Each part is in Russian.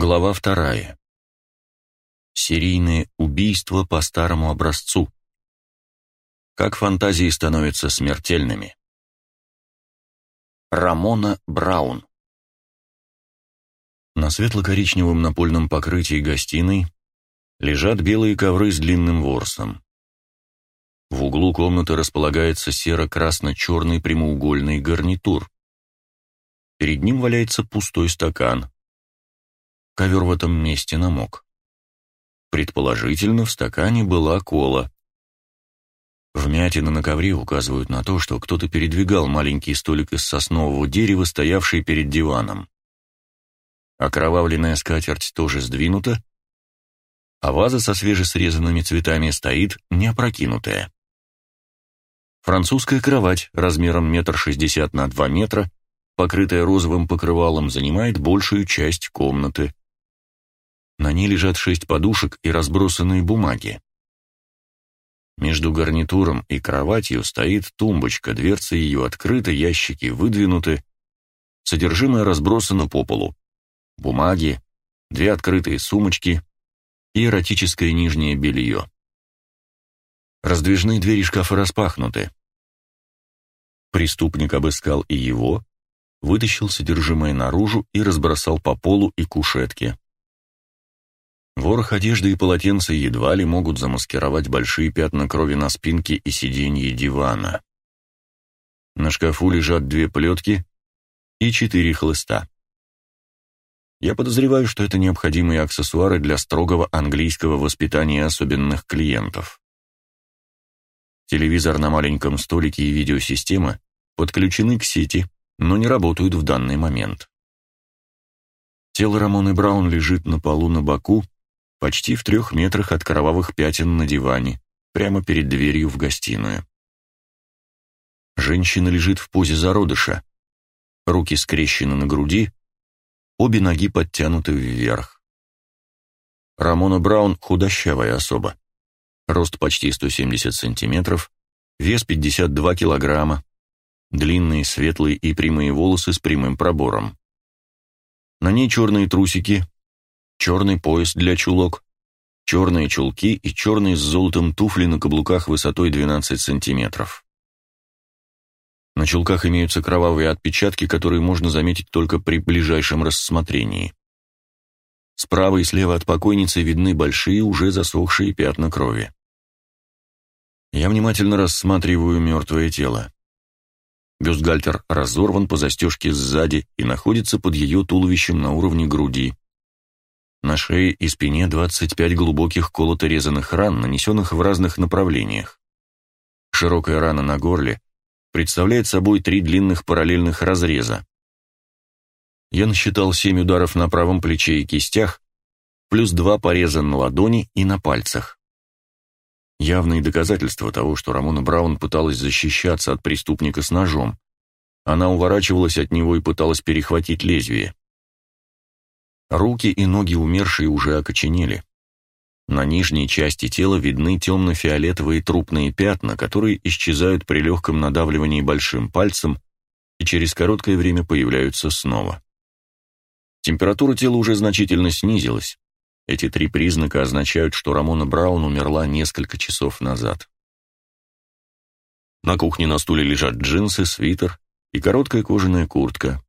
Глава вторая. Серийные убийства по старому образцу. Как фантазии становятся смертельными. Рамона Браун. На светло-коричневом напольном покрытии гостиной лежат белые ковры с длинным ворсом. В углу комнаты располагается серо-красно-черный прямоугольный гарнитур. Перед ним валяется пустой стакан. Ковер в этом месте намок. Предположительно, в стакане была кола. Вмятины на ковре указывают на то, что кто-то передвигал маленький столик из соснового дерева, стоявший перед диваном. Окровавленная скатерть тоже сдвинута, а ваза со свежесрезанными цветами стоит неопрокинутая. Французская кровать размером метр шестьдесят на два метра, покрытая розовым покрывалом, занимает большую часть комнаты. На ней лежат шесть подушек и разбросанные бумаги. Между гарнитуром и кроватью стоит тумбочка, дверцы ее открыты, ящики выдвинуты, содержимое разбросано по полу. Бумаги, две открытые сумочки и эротическое нижнее белье. Раздвижные двери шкафа распахнуты. Преступник обыскал и его, вытащил содержимое наружу и разбросал по полу и кушетке. Ворох одежды и полотенца едва ли могут замаскировать большие пятна крови на спинке и сиденье дивана. На шкафу лежат две плетки и четыре хлыста. Я подозреваю, что это необходимые аксессуары для строгого английского воспитания особенных клиентов. Телевизор на маленьком столике и видеосистема подключены к сети, но не работают в данный момент. Тело Рамоны Браун лежит на полу на боку, почти в трех метрах от кровавых пятен на диване, прямо перед дверью в гостиную. Женщина лежит в позе зародыша. Руки скрещены на груди, обе ноги подтянуты вверх. Рамона Браун худощавая особа. Рост почти 170 сантиметров, вес 52 килограмма, длинные светлые и прямые волосы с прямым пробором. На ней черные трусики, черный пояс для чулок, черные чулки и черные с золотом туфли на каблуках высотой 12 сантиметров. На чулках имеются кровавые отпечатки, которые можно заметить только при ближайшем рассмотрении. Справа и слева от покойницы видны большие, уже засохшие пятна крови. Я внимательно рассматриваю мертвое тело. Бюстгальтер разорван по застежке сзади и находится под ее туловищем на уровне груди. На шее и спине 25 глубоких колото-резанных ран, нанесенных в разных направлениях. Широкая рана на горле представляет собой три длинных параллельных разреза. Я насчитал семь ударов на правом плече и кистях, плюс два пореза на ладони и на пальцах. Явные доказательства того, что Рамона Браун пыталась защищаться от преступника с ножом. Она уворачивалась от него и пыталась перехватить лезвие. Руки и ноги умершей уже окоченели. На нижней части тела видны темно-фиолетовые трупные пятна, которые исчезают при легком надавливании большим пальцем и через короткое время появляются снова. Температура тела уже значительно снизилась. Эти три признака означают, что Рамона Браун умерла несколько часов назад. На кухне на стуле лежат джинсы, свитер и короткая кожаная куртка.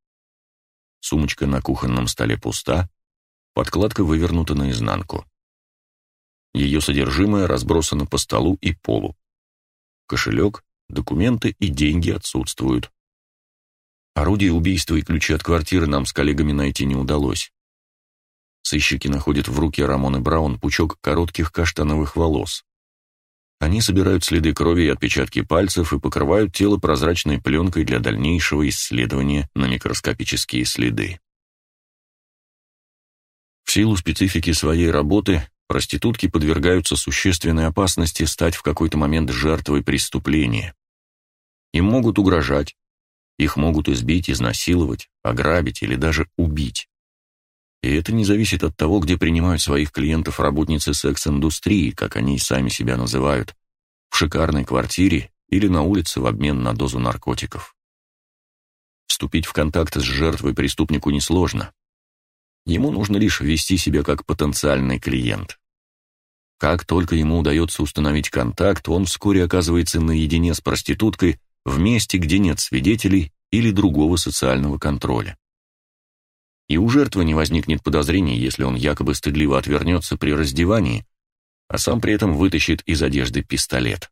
Сумочка на кухонном столе пуста, подкладка вывернута наизнанку. Ее содержимое разбросано по столу и полу. Кошелек, документы и деньги отсутствуют. Орудие убийства и ключи от квартиры нам с коллегами найти не удалось. Сыщики находят в руке Рамоны Браун пучок коротких каштановых волос. Они собирают следы крови и отпечатки пальцев и покрывают тело прозрачной пленкой для дальнейшего исследования на микроскопические следы. В силу специфики своей работы проститутки подвергаются существенной опасности стать в какой-то момент жертвой преступления. Им могут угрожать, их могут избить, изнасиловать, ограбить или даже убить. И это не зависит от того, где принимают своих клиентов работницы секс-индустрии, как они сами себя называют, в шикарной квартире или на улице в обмен на дозу наркотиков. Вступить в контакт с жертвой преступнику несложно. Ему нужно лишь вести себя как потенциальный клиент. Как только ему удается установить контакт, он вскоре оказывается наедине с проституткой в месте, где нет свидетелей или другого социального контроля. И у жертвы не возникнет подозрений, если он якобы стыдливо отвернется при раздевании, а сам при этом вытащит из одежды пистолет.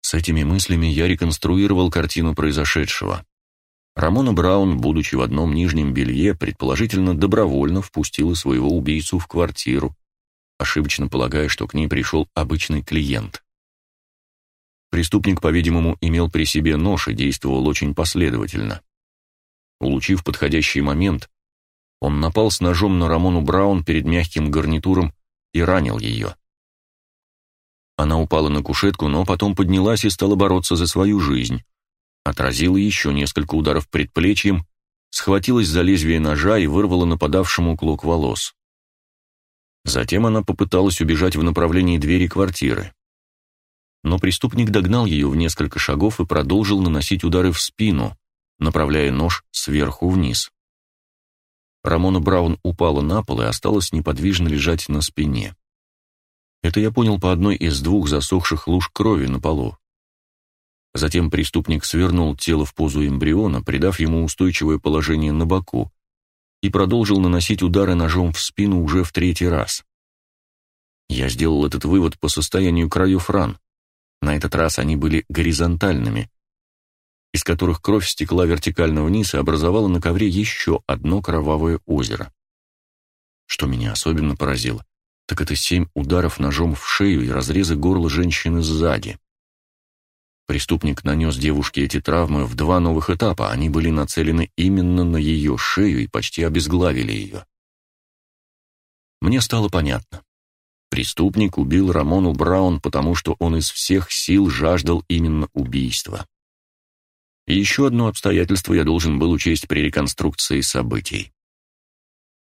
С этими мыслями я реконструировал картину произошедшего. Рамона Браун, будучи в одном нижнем белье, предположительно добровольно впустила своего убийцу в квартиру, ошибочно полагая, что к ней пришел обычный клиент. Преступник, по-видимому, имел при себе нож и действовал очень последовательно. Улучив подходящий момент, он напал с ножом на Рамону Браун перед мягким гарнитуром и ранил ее. Она упала на кушетку, но потом поднялась и стала бороться за свою жизнь. Отразила еще несколько ударов предплечьем, схватилась за лезвие ножа и вырвала нападавшему клок волос. Затем она попыталась убежать в направлении двери квартиры. Но преступник догнал ее в несколько шагов и продолжил наносить удары в спину, направляя нож сверху вниз. Рамона Браун упала на пол и осталась неподвижно лежать на спине. Это я понял по одной из двух засохших луж крови на полу. Затем преступник свернул тело в позу эмбриона, придав ему устойчивое положение на боку, и продолжил наносить удары ножом в спину уже в третий раз. Я сделал этот вывод по состоянию краев ран. На этот раз они были горизонтальными, из которых кровь стекла вертикально вниз и образовала на ковре еще одно кровавое озеро. Что меня особенно поразило, так это семь ударов ножом в шею и разрезы горла женщины сзади. Преступник нанес девушке эти травмы в два новых этапа, они были нацелены именно на ее шею и почти обезглавили ее. Мне стало понятно. Преступник убил Рамону Браун, потому что он из всех сил жаждал именно убийства. И еще одно обстоятельство я должен был учесть при реконструкции событий.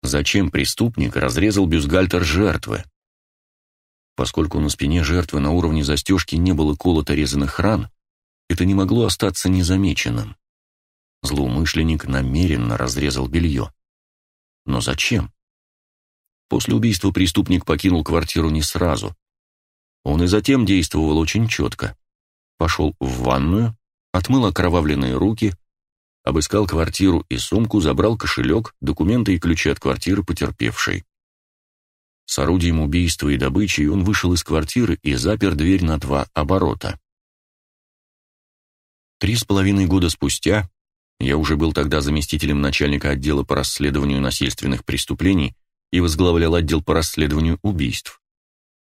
Зачем преступник разрезал бюстгальтер жертвы? Поскольку на спине жертвы на уровне застежки не было колото резаных ран, это не могло остаться незамеченным. Злоумышленник намеренно разрезал белье. Но зачем? После убийства преступник покинул квартиру не сразу. Он и затем действовал очень четко. Пошел в ванную, отмыл окровавленные руки, обыскал квартиру и сумку, забрал кошелек, документы и ключи от квартиры потерпевшей. С орудием убийства и добычи он вышел из квартиры и запер дверь на два оборота. Три с половиной года спустя, я уже был тогда заместителем начальника отдела по расследованию насильственных преступлений и возглавлял отдел по расследованию убийств.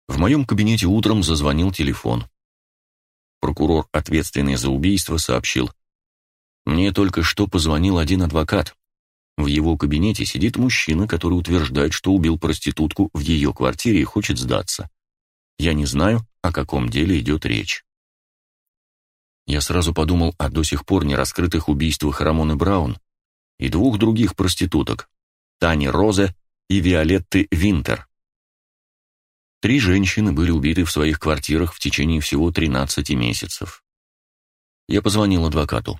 В моем кабинете утром зазвонил телефон. Прокурор, ответственный за убийство, сообщил. «Мне только что позвонил один адвокат. В его кабинете сидит мужчина, который утверждает, что убил проститутку в ее квартире и хочет сдаться. Я не знаю, о каком деле идет речь. Я сразу подумал о до сих пор не раскрытых убийствах Рамоны Браун и двух других проституток, Тани Розе и Виолетты Винтер. Три женщины были убиты в своих квартирах в течение всего 13 месяцев. Я позвонил адвокату.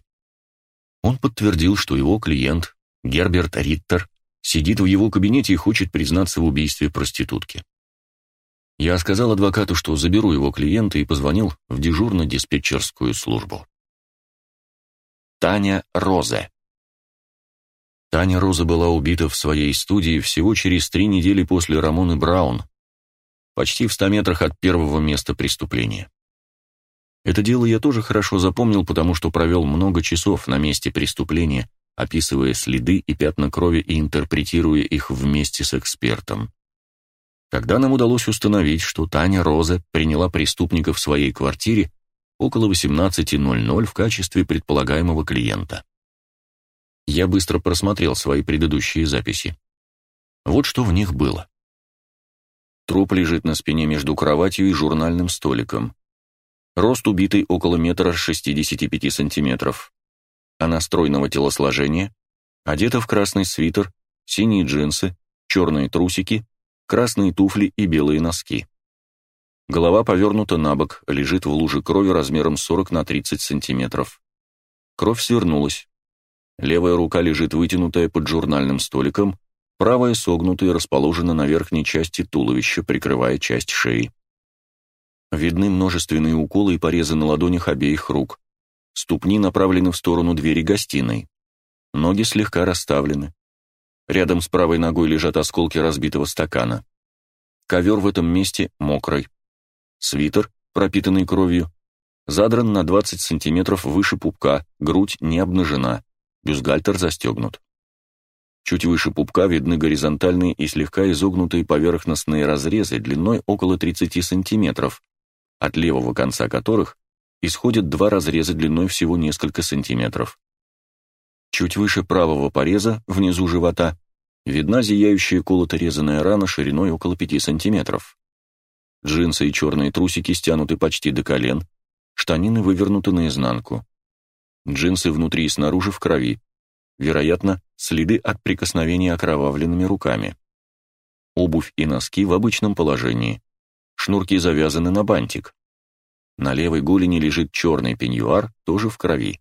Он подтвердил, что его клиент, Герберт Риттер сидит в его кабинете и хочет признаться в убийстве проститутки. Я сказал адвокату, что заберу его клиента и позвонил в дежурно-диспетчерскую службу. Таня Розе Таня Роза была убита в своей студии всего через три недели после Рамоны Браун, почти в ста метрах от первого места преступления. Это дело я тоже хорошо запомнил, потому что провел много часов на месте преступления, описывая следы и пятна крови и интерпретируя их вместе с экспертом. Тогда нам удалось установить, что Таня Роза приняла преступника в своей квартире около 18.00 в качестве предполагаемого клиента. Я быстро просмотрел свои предыдущие записи. Вот что в них было. Труп лежит на спине между кроватью и журнальным столиком. Рост убитый около метра шестидесяти пяти сантиметров. Она стройного телосложения, одета в красный свитер, синие джинсы, черные трусики, красные туфли и белые носки. Голова повернута на бок, лежит в луже крови размером 40 на 30 сантиметров. Кровь свернулась. Левая рука лежит вытянутая под журнальным столиком, правая согнутая расположена на верхней части туловища, прикрывая часть шеи. Видны множественные уколы и порезы на ладонях обеих рук. Ступни направлены в сторону двери гостиной. Ноги слегка расставлены. Рядом с правой ногой лежат осколки разбитого стакана. Ковер в этом месте мокрый. Свитер, пропитанный кровью, задран на 20 сантиметров выше пупка, грудь не обнажена, бюстгальтер застегнут. Чуть выше пупка видны горизонтальные и слегка изогнутые поверхностные разрезы длиной около 30 сантиметров, от левого конца которых исходят два разреза длиной всего несколько сантиметров. Чуть выше правого пореза, внизу живота, видна зияющая колото-резанная рана шириной около 5 сантиметров. Джинсы и черные трусики стянуты почти до колен, штанины вывернуты наизнанку. Джинсы внутри и снаружи в крови. Вероятно, следы от прикосновения окровавленными руками. Обувь и носки в обычном положении. Шнурки завязаны на бантик. На левой голени лежит черный пеньюар, тоже в крови.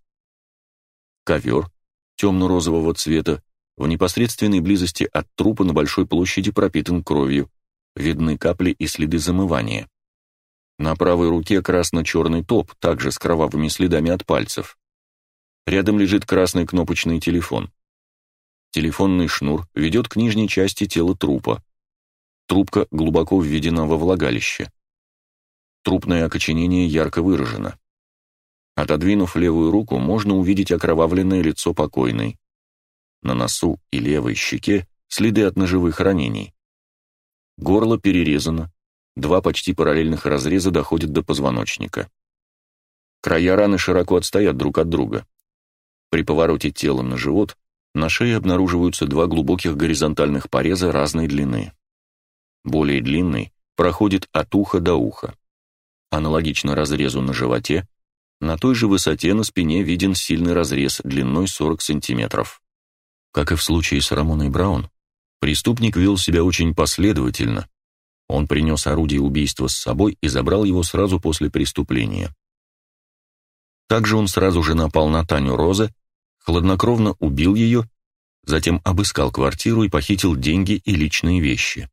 Ковер, темно-розового цвета, в непосредственной близости от трупа на большой площади пропитан кровью, видны капли и следы замывания. На правой руке красно-черный топ, также с кровавыми следами от пальцев. Рядом лежит красный кнопочный телефон. Телефонный шнур ведет к нижней части тела трупа. Трубка глубоко введена во влагалище. Трупное окоченение ярко выражено. Отодвинув левую руку, можно увидеть окровавленное лицо покойной. На носу и левой щеке следы от ножевых ранений. Горло перерезано, два почти параллельных разреза доходят до позвоночника. Края раны широко отстоят друг от друга. При повороте тела на живот на шее обнаруживаются два глубоких горизонтальных пореза разной длины. Более длинный проходит от уха до уха. Аналогично разрезу на животе, на той же высоте на спине виден сильный разрез длиной 40 сантиметров. Как и в случае с Рамоной Браун, Преступник вел себя очень последовательно. Он принес орудие убийства с собой и забрал его сразу после преступления. Также он сразу же напал на Таню Роза, хладнокровно убил ее, затем обыскал квартиру и похитил деньги и личные вещи.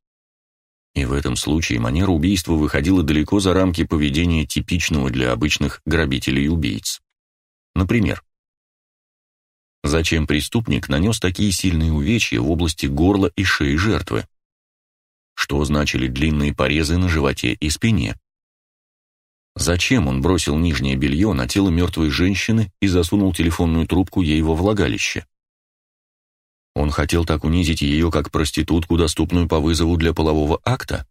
И в этом случае манера убийства выходила далеко за рамки поведения типичного для обычных грабителей и убийц. Например, Зачем преступник нанес такие сильные увечья в области горла и шеи жертвы? Что значили длинные порезы на животе и спине? Зачем он бросил нижнее белье на тело мертвой женщины и засунул телефонную трубку ей во влагалище? Он хотел так унизить ее, как проститутку, доступную по вызову для полового акта?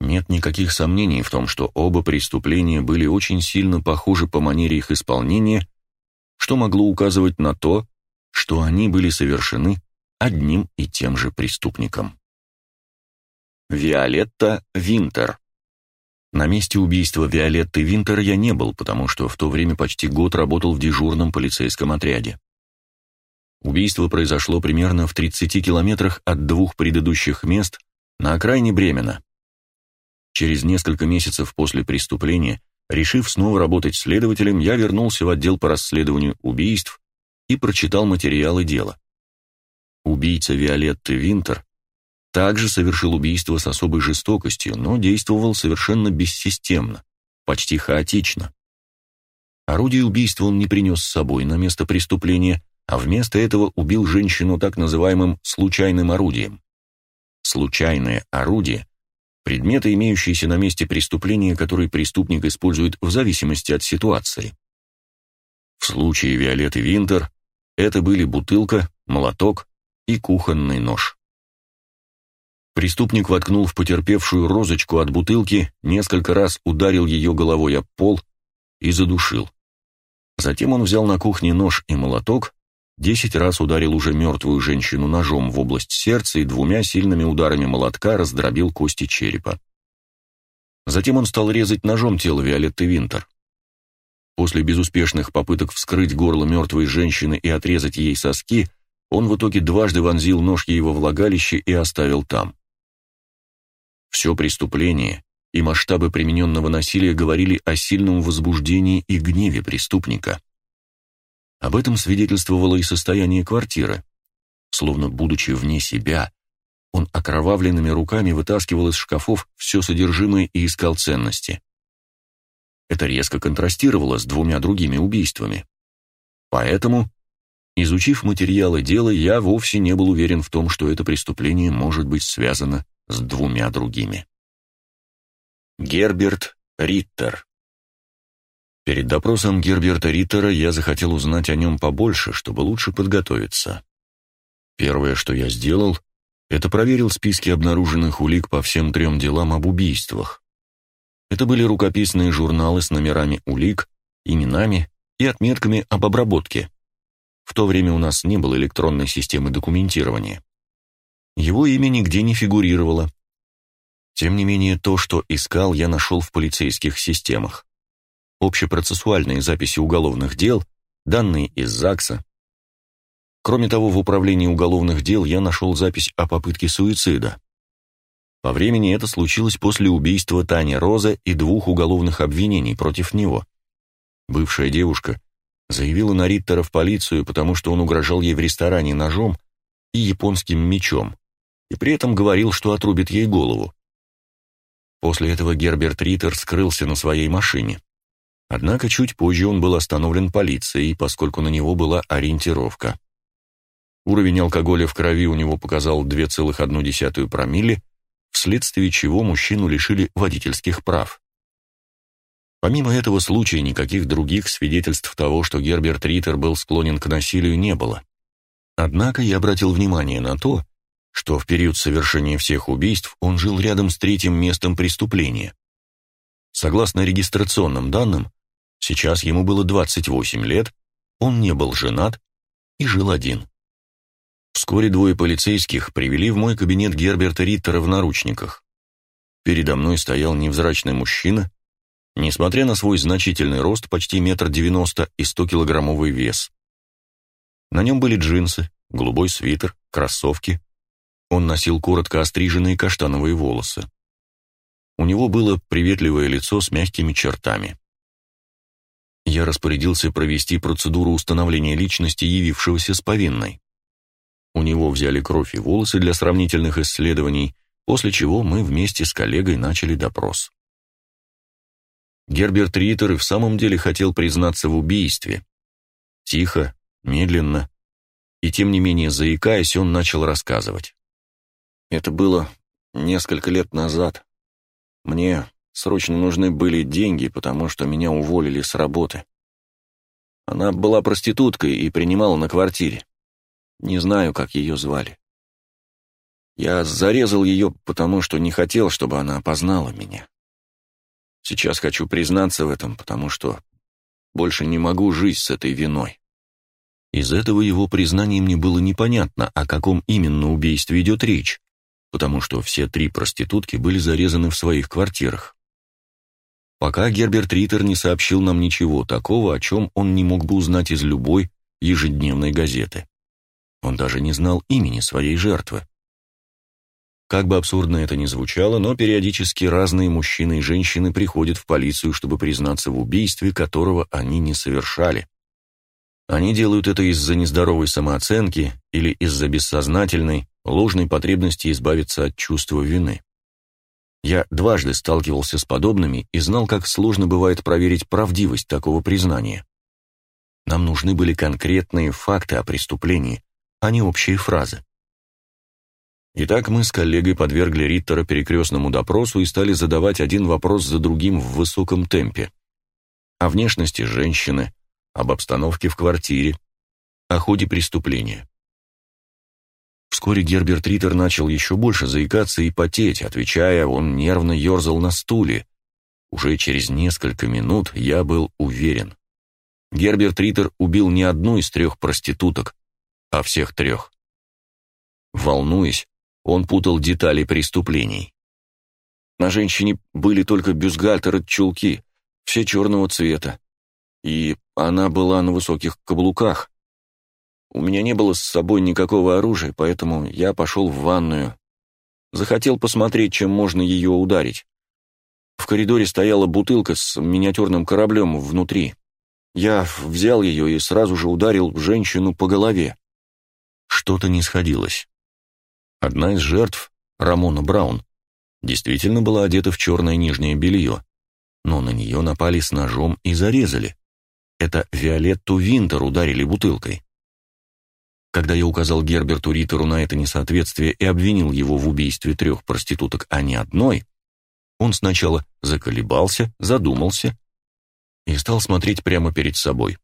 Нет никаких сомнений в том, что оба преступления были очень сильно похожи по манере их исполнения что могло указывать на то, что они были совершены одним и тем же преступником. Виолетта Винтер На месте убийства Виолетты Винтер я не был, потому что в то время почти год работал в дежурном полицейском отряде. Убийство произошло примерно в 30 километрах от двух предыдущих мест на окраине Бремена. Через несколько месяцев после преступления Решив снова работать следователем, я вернулся в отдел по расследованию убийств и прочитал материалы дела. Убийца Виолетты Винтер также совершил убийство с особой жестокостью, но действовал совершенно бессистемно, почти хаотично. Орудие убийства он не принес с собой на место преступления, а вместо этого убил женщину так называемым случайным орудием. Случайное орудие Предметы, имеющиеся на месте преступления, которые преступник использует в зависимости от ситуации. В случае Виолетты Винтер это были бутылка, молоток и кухонный нож. Преступник воткнул в потерпевшую розочку от бутылки, несколько раз ударил ее головой об пол и задушил. Затем он взял на кухне нож и молоток Десять раз ударил уже мертвую женщину ножом в область сердца и двумя сильными ударами молотка раздробил кости черепа. Затем он стал резать ножом тело Виолетты Винтер. После безуспешных попыток вскрыть горло мертвой женщины и отрезать ей соски, он в итоге дважды вонзил нож ей во влагалище и оставил там. Все преступление и масштабы примененного насилия говорили о сильном возбуждении и гневе преступника. Об этом свидетельствовало и состояние квартиры. Словно будучи вне себя, он окровавленными руками вытаскивал из шкафов все содержимое и искал ценности. Это резко контрастировало с двумя другими убийствами. Поэтому, изучив материалы дела, я вовсе не был уверен в том, что это преступление может быть связано с двумя другими. Герберт Риттер Перед допросом Герберта Риттера я захотел узнать о нем побольше, чтобы лучше подготовиться. Первое, что я сделал, это проверил списки обнаруженных улик по всем трем делам об убийствах. Это были рукописные журналы с номерами улик, именами и отметками об обработке. В то время у нас не было электронной системы документирования. Его имя нигде не фигурировало. Тем не менее, то, что искал, я нашел в полицейских системах. Общепроцессуальные записи уголовных дел, данные из ЗАГСа. Кроме того, в управлении уголовных дел я нашел запись о попытке суицида. По времени это случилось после убийства Тани Роза и двух уголовных обвинений против него. Бывшая девушка заявила на Риттера в полицию, потому что он угрожал ей в ресторане ножом и японским мечом, и при этом говорил, что отрубит ей голову. После этого Герберт Риттер скрылся на своей машине. Однако чуть позже он был остановлен полицией, поскольку на него была ориентировка. Уровень алкоголя в крови у него показал 2,1 промилле, вследствие чего мужчину лишили водительских прав. Помимо этого случая никаких других свидетельств того, что Герберт Риттер был склонен к насилию, не было. Однако я обратил внимание на то, что в период совершения всех убийств он жил рядом с третьим местом преступления. Согласно регистрационным данным, сейчас ему было 28 лет, он не был женат и жил один. Вскоре двое полицейских привели в мой кабинет Герберта Риттера в наручниках. Передо мной стоял невзрачный мужчина, несмотря на свой значительный рост, почти метр девяносто и сто килограммовый вес. На нем были джинсы, голубой свитер, кроссовки. Он носил коротко остриженные каштановые волосы. У него было приветливое лицо с мягкими чертами. Я распорядился провести процедуру установления личности явившегося с повинной. У него взяли кровь и волосы для сравнительных исследований, после чего мы вместе с коллегой начали допрос. Герберт Риттер и в самом деле хотел признаться в убийстве. Тихо, медленно, и тем не менее заикаясь, он начал рассказывать. Это было несколько лет назад. Мне срочно нужны были деньги, потому что меня уволили с работы. Она была проституткой и принимала на квартире. Не знаю, как ее звали. Я зарезал ее, потому что не хотел, чтобы она опознала меня. Сейчас хочу признаться в этом, потому что больше не могу жить с этой виной. Из этого его признания мне было непонятно, о каком именно убийстве идет речь, потому что все три проститутки были зарезаны в своих квартирах. Пока Герберт Риттер не сообщил нам ничего такого, о чем он не мог бы узнать из любой ежедневной газеты. Он даже не знал имени своей жертвы. Как бы абсурдно это ни звучало, но периодически разные мужчины и женщины приходят в полицию, чтобы признаться в убийстве, которого они не совершали. Они делают это из-за нездоровой самооценки или из-за бессознательной, ложной потребности избавиться от чувства вины. Я дважды сталкивался с подобными и знал, как сложно бывает проверить правдивость такого признания. Нам нужны были конкретные факты о преступлении, а не общие фразы. Итак, мы с коллегой подвергли Риттера перекрестному допросу и стали задавать один вопрос за другим в высоком темпе. О внешности женщины, об обстановке в квартире, о ходе преступления. Вскоре Герберт Риттер начал еще больше заикаться и потеть, отвечая, он нервно ерзал на стуле. Уже через несколько минут я был уверен. Герберт Риттер убил не одну из трех проституток, а всех трех. Волнуясь, он путал детали преступлений. На женщине были только бюстгальтер и чулки, все черного цвета, и она была на высоких каблуках. У меня не было с собой никакого оружия, поэтому я пошел в ванную. Захотел посмотреть, чем можно ее ударить. В коридоре стояла бутылка с миниатюрным кораблем внутри. Я взял ее и сразу же ударил женщину по голове. Что-то не сходилось. Одна из жертв, Рамона Браун, действительно была одета в черное нижнее белье, но на нее напали с ножом и зарезали. Это Виолетту Винтер ударили бутылкой. Когда я указал Герберту Риттеру на это несоответствие и обвинил его в убийстве трех проституток, а не одной, он сначала заколебался, задумался и стал смотреть прямо перед собой.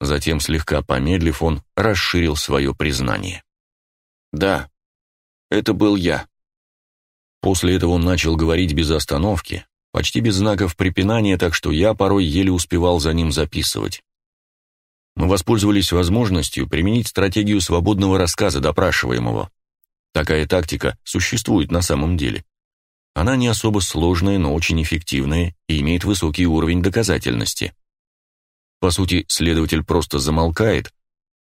Затем, слегка помедлив, он расширил свое признание. «Да, это был я». После этого он начал говорить без остановки, почти без знаков препинания, так что я порой еле успевал за ним записывать. Мы воспользовались возможностью применить стратегию свободного рассказа допрашиваемого. Такая тактика существует на самом деле. Она не особо сложная, но очень эффективная и имеет высокий уровень доказательности. По сути, следователь просто замолкает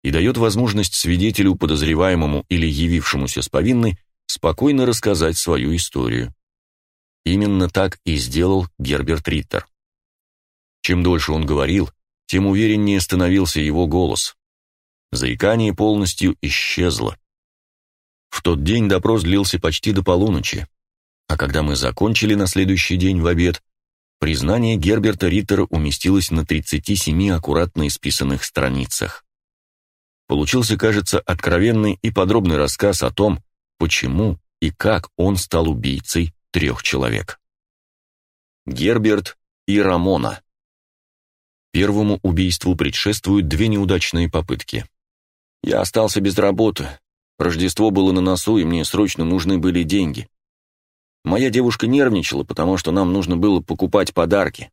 и дает возможность свидетелю, подозреваемому или явившемуся с повинной спокойно рассказать свою историю. Именно так и сделал Герберт Риттер. Чем дольше он говорил, тем увереннее становился его голос. Заикание полностью исчезло. В тот день допрос длился почти до полуночи, а когда мы закончили на следующий день в обед, признание Герберта Риттера уместилось на 37 аккуратно исписанных страницах. Получился, кажется, откровенный и подробный рассказ о том, почему и как он стал убийцей трех человек. Герберт и Рамона Первому убийству предшествуют две неудачные попытки. Я остался без работы. Рождество было на носу, и мне срочно нужны были деньги. Моя девушка нервничала, потому что нам нужно было покупать подарки.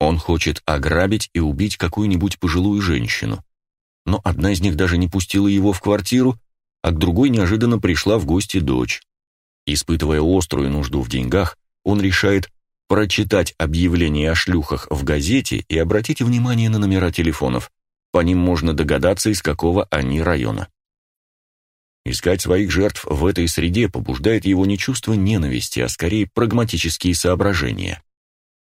Он хочет ограбить и убить какую-нибудь пожилую женщину. Но одна из них даже не пустила его в квартиру, а к другой неожиданно пришла в гости дочь. Испытывая острую нужду в деньгах, он решает прочитать объявление о шлюхах в газете и обратить внимание на номера телефонов. По ним можно догадаться, из какого они района. Искать своих жертв в этой среде побуждает его не чувство ненависти, а скорее прагматические соображения.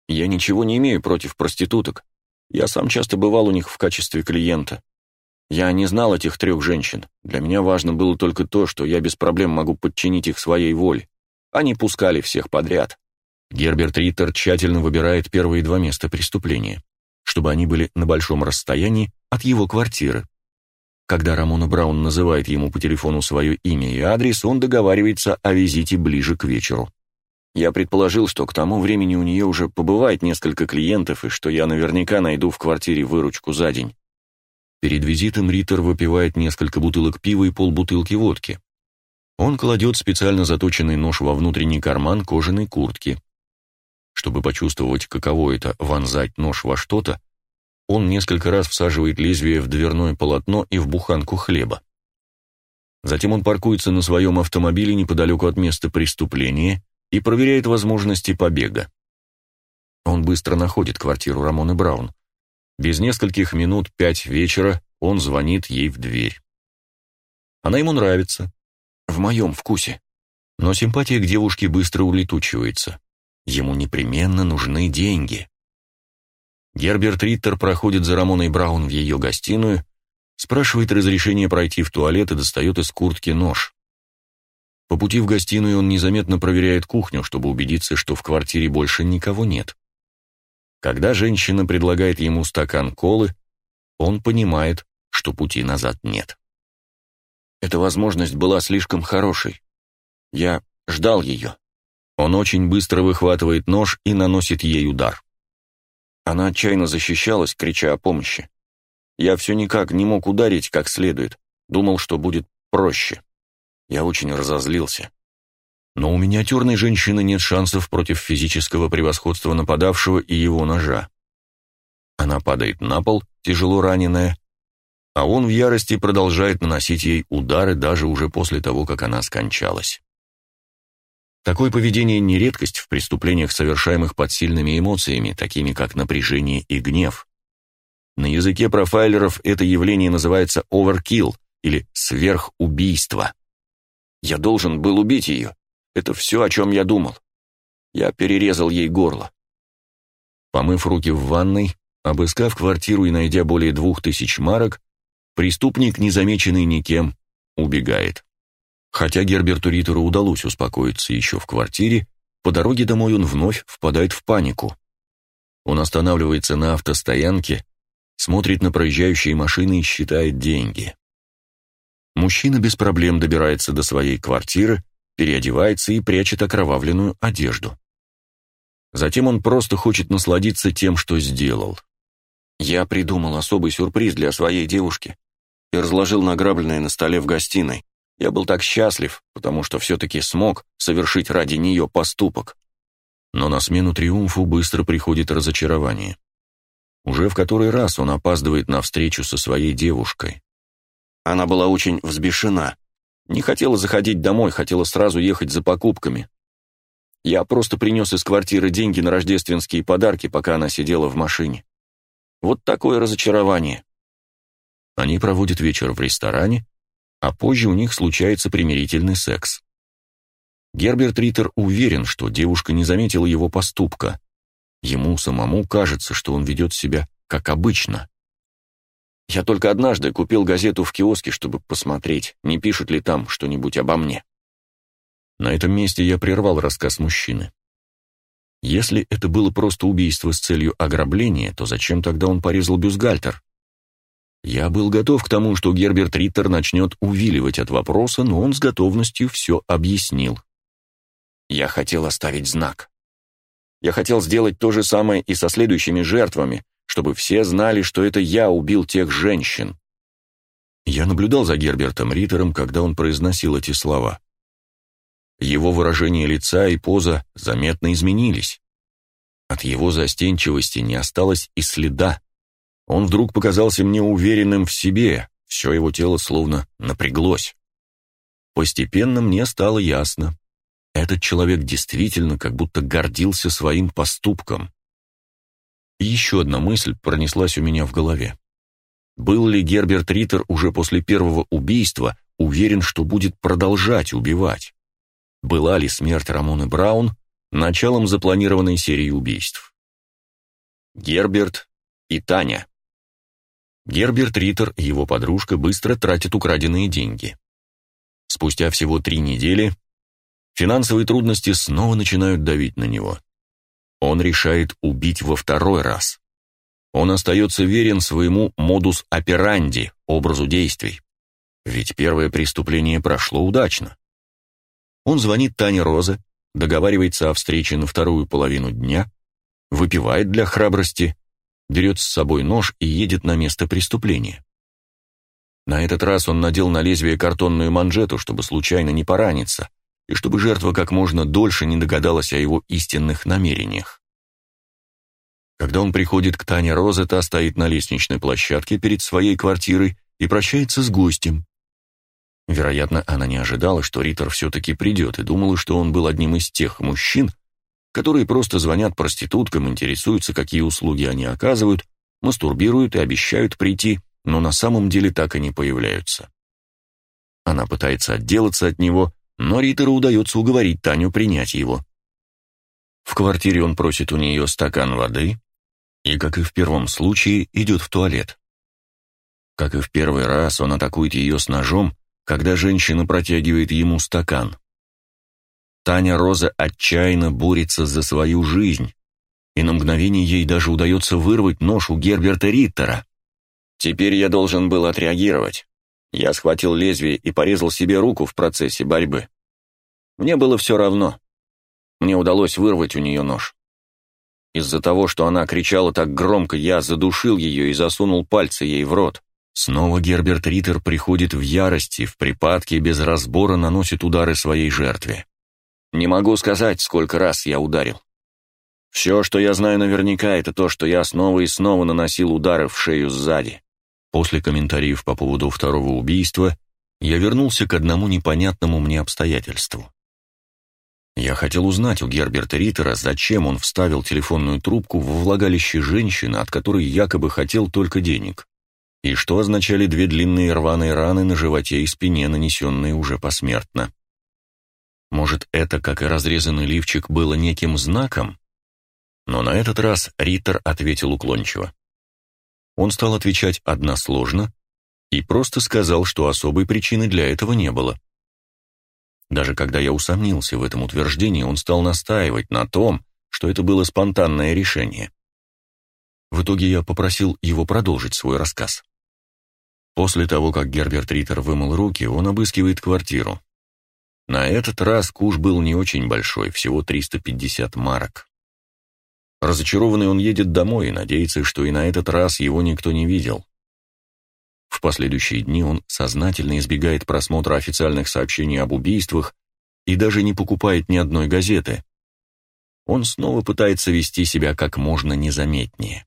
Я ничего не имею против проституток. Я сам часто бывал у них в качестве клиента. Я не знал этих трех женщин. Для меня важно было только то, что я без проблем могу подчинить их своей воле. Они пускали всех подряд. Герберт Риттер тщательно выбирает первые два места преступления, чтобы они были на большом расстоянии от его квартиры. Когда Рамона Браун называет ему по телефону свое имя и адрес, он договаривается о визите ближе к вечеру. Я предположил, что к тому времени у нее уже побывает несколько клиентов, и что я наверняка найду в квартире выручку за день. Перед визитом Риттер выпивает несколько бутылок пива и полбутылки водки. Он кладет специально заточенный нож во внутренний карман кожаной куртки. Чтобы почувствовать, каково это вонзать нож во что-то, он несколько раз всаживает лезвие в дверное полотно и в буханку хлеба. Затем он паркуется на своем автомобиле неподалеку от места преступления и проверяет возможности побега. Он быстро находит квартиру Рамоны Браун. Без нескольких минут пять вечера он звонит ей в дверь. Она ему нравится, в моем вкусе. Но симпатия к девушке быстро улетучивается. Ему непременно нужны деньги. Герберт Риттер проходит за Рамоной Браун в ее гостиную, спрашивает разрешение пройти в туалет и достает из куртки нож. По пути в гостиную он незаметно проверяет кухню, чтобы убедиться, что в квартире больше никого нет. Когда женщина предлагает ему стакан колы, он понимает, что пути назад нет. Эта возможность была слишком хорошей. Я ждал ее. Он очень быстро выхватывает нож и наносит ей удар. Она отчаянно защищалась, крича о помощи. Я все никак не мог ударить как следует. Думал, что будет проще. Я очень разозлился. Но у миниатюрной женщины нет шансов против физического превосходства нападавшего и его ножа. Она падает на пол, тяжело раненая, а он в ярости продолжает наносить ей удары даже уже после того, как она скончалась. Такое поведение не редкость в преступлениях, совершаемых под сильными эмоциями, такими как напряжение и гнев. На языке профайлеров это явление называется overkill или сверхубийство. Я должен был убить ее. Это все, о чем я думал. Я перерезал ей горло. Помыв руки в ванной, Обыскав квартиру и найдя более двух тысяч марок, преступник, незамеченный никем, убегает. Хотя Герберту Риттеру удалось успокоиться еще в квартире, по дороге домой он вновь впадает в панику. Он останавливается на автостоянке, смотрит на проезжающие машины и считает деньги. Мужчина без проблем добирается до своей квартиры, переодевается и прячет окровавленную одежду. Затем он просто хочет насладиться тем, что сделал. Я придумал особый сюрприз для своей девушки и разложил награбленное на столе в гостиной. Я был так счастлив, потому что все-таки смог совершить ради нее поступок. Но на смену триумфу быстро приходит разочарование. Уже в который раз он опаздывает на встречу со своей девушкой. Она была очень взбешена. Не хотела заходить домой, хотела сразу ехать за покупками. Я просто принес из квартиры деньги на рождественские подарки, пока она сидела в машине. Вот такое разочарование. Они проводят вечер в ресторане, а позже у них случается примирительный секс. Герберт Риттер уверен, что девушка не заметила его поступка. Ему самому кажется, что он ведет себя как обычно. Я только однажды купил газету в киоске, чтобы посмотреть, не пишут ли там что-нибудь обо мне. На этом месте я прервал рассказ мужчины. Если это было просто убийство с целью ограбления, то зачем тогда он порезал бюстгальтер? Я был готов к тому, что Герберт Риттер начнет увиливать от вопроса, но он с готовностью все объяснил. Я хотел оставить знак. Я хотел сделать то же самое и со следующими жертвами, чтобы все знали, что это я убил тех женщин. Я наблюдал за Гербертом Риттером, когда он произносил эти слова. Его выражение лица и поза заметно изменились. От его застенчивости не осталось и следа. Он вдруг показался мне уверенным в себе, все его тело словно напряглось. Постепенно мне стало ясно. Этот человек действительно как будто гордился своим поступком. Еще одна мысль пронеслась у меня в голове. Был ли Герберт Риттер уже после первого убийства уверен, что будет продолжать убивать? Была ли смерть Рамоны Браун началом запланированной серии убийств? Герберт и Таня. Герберт Риттер и его подружка быстро тратят украденные деньги. Спустя всего три недели финансовые трудности снова начинают давить на него. Он решает убить во второй раз. Он остается верен своему модус операнди, образу действий. Ведь первое преступление прошло удачно. Он звонит Тане Розе, договаривается о встрече на вторую половину дня, выпивает для храбрости берет с собой нож и едет на место преступления. На этот раз он надел на лезвие картонную манжету, чтобы случайно не пораниться, и чтобы жертва как можно дольше не догадалась о его истинных намерениях. Когда он приходит к Тане Розе, та стоит на лестничной площадке перед своей квартирой и прощается с гостем. Вероятно, она не ожидала, что Риттер все-таки придет, и думала, что он был одним из тех мужчин, которые просто звонят проституткам, интересуются, какие услуги они оказывают, мастурбируют и обещают прийти, но на самом деле так и не появляются. Она пытается отделаться от него, но Риттеру удается уговорить Таню принять его. В квартире он просит у нее стакан воды и, как и в первом случае, идет в туалет. Как и в первый раз, он атакует ее с ножом, когда женщина протягивает ему стакан. Таня Роза отчаянно борется за свою жизнь, и на мгновение ей даже удается вырвать нож у Герберта Риттера. Теперь я должен был отреагировать. Я схватил лезвие и порезал себе руку в процессе борьбы. Мне было все равно. Мне удалось вырвать у нее нож. Из-за того, что она кричала так громко, я задушил ее и засунул пальцы ей в рот. Снова Герберт Риттер приходит в ярости, в припадке без разбора наносит удары своей жертве. Не могу сказать, сколько раз я ударил. Все, что я знаю наверняка, это то, что я снова и снова наносил удары в шею сзади. После комментариев по поводу второго убийства я вернулся к одному непонятному мне обстоятельству. Я хотел узнать у Герберта Риттера, зачем он вставил телефонную трубку во влагалище женщины, от которой якобы хотел только денег, и что означали две длинные рваные раны на животе и спине, нанесенные уже посмертно. Может, это, как и разрезанный лифчик, было неким знаком? Но на этот раз Риттер ответил уклончиво. Он стал отвечать односложно и просто сказал, что особой причины для этого не было. Даже когда я усомнился в этом утверждении, он стал настаивать на том, что это было спонтанное решение. В итоге я попросил его продолжить свой рассказ. После того, как Герберт Риттер вымыл руки, он обыскивает квартиру. На этот раз куш был не очень большой, всего 350 марок. Разочарованный он едет домой и надеется, что и на этот раз его никто не видел. В последующие дни он сознательно избегает просмотра официальных сообщений об убийствах и даже не покупает ни одной газеты. Он снова пытается вести себя как можно незаметнее.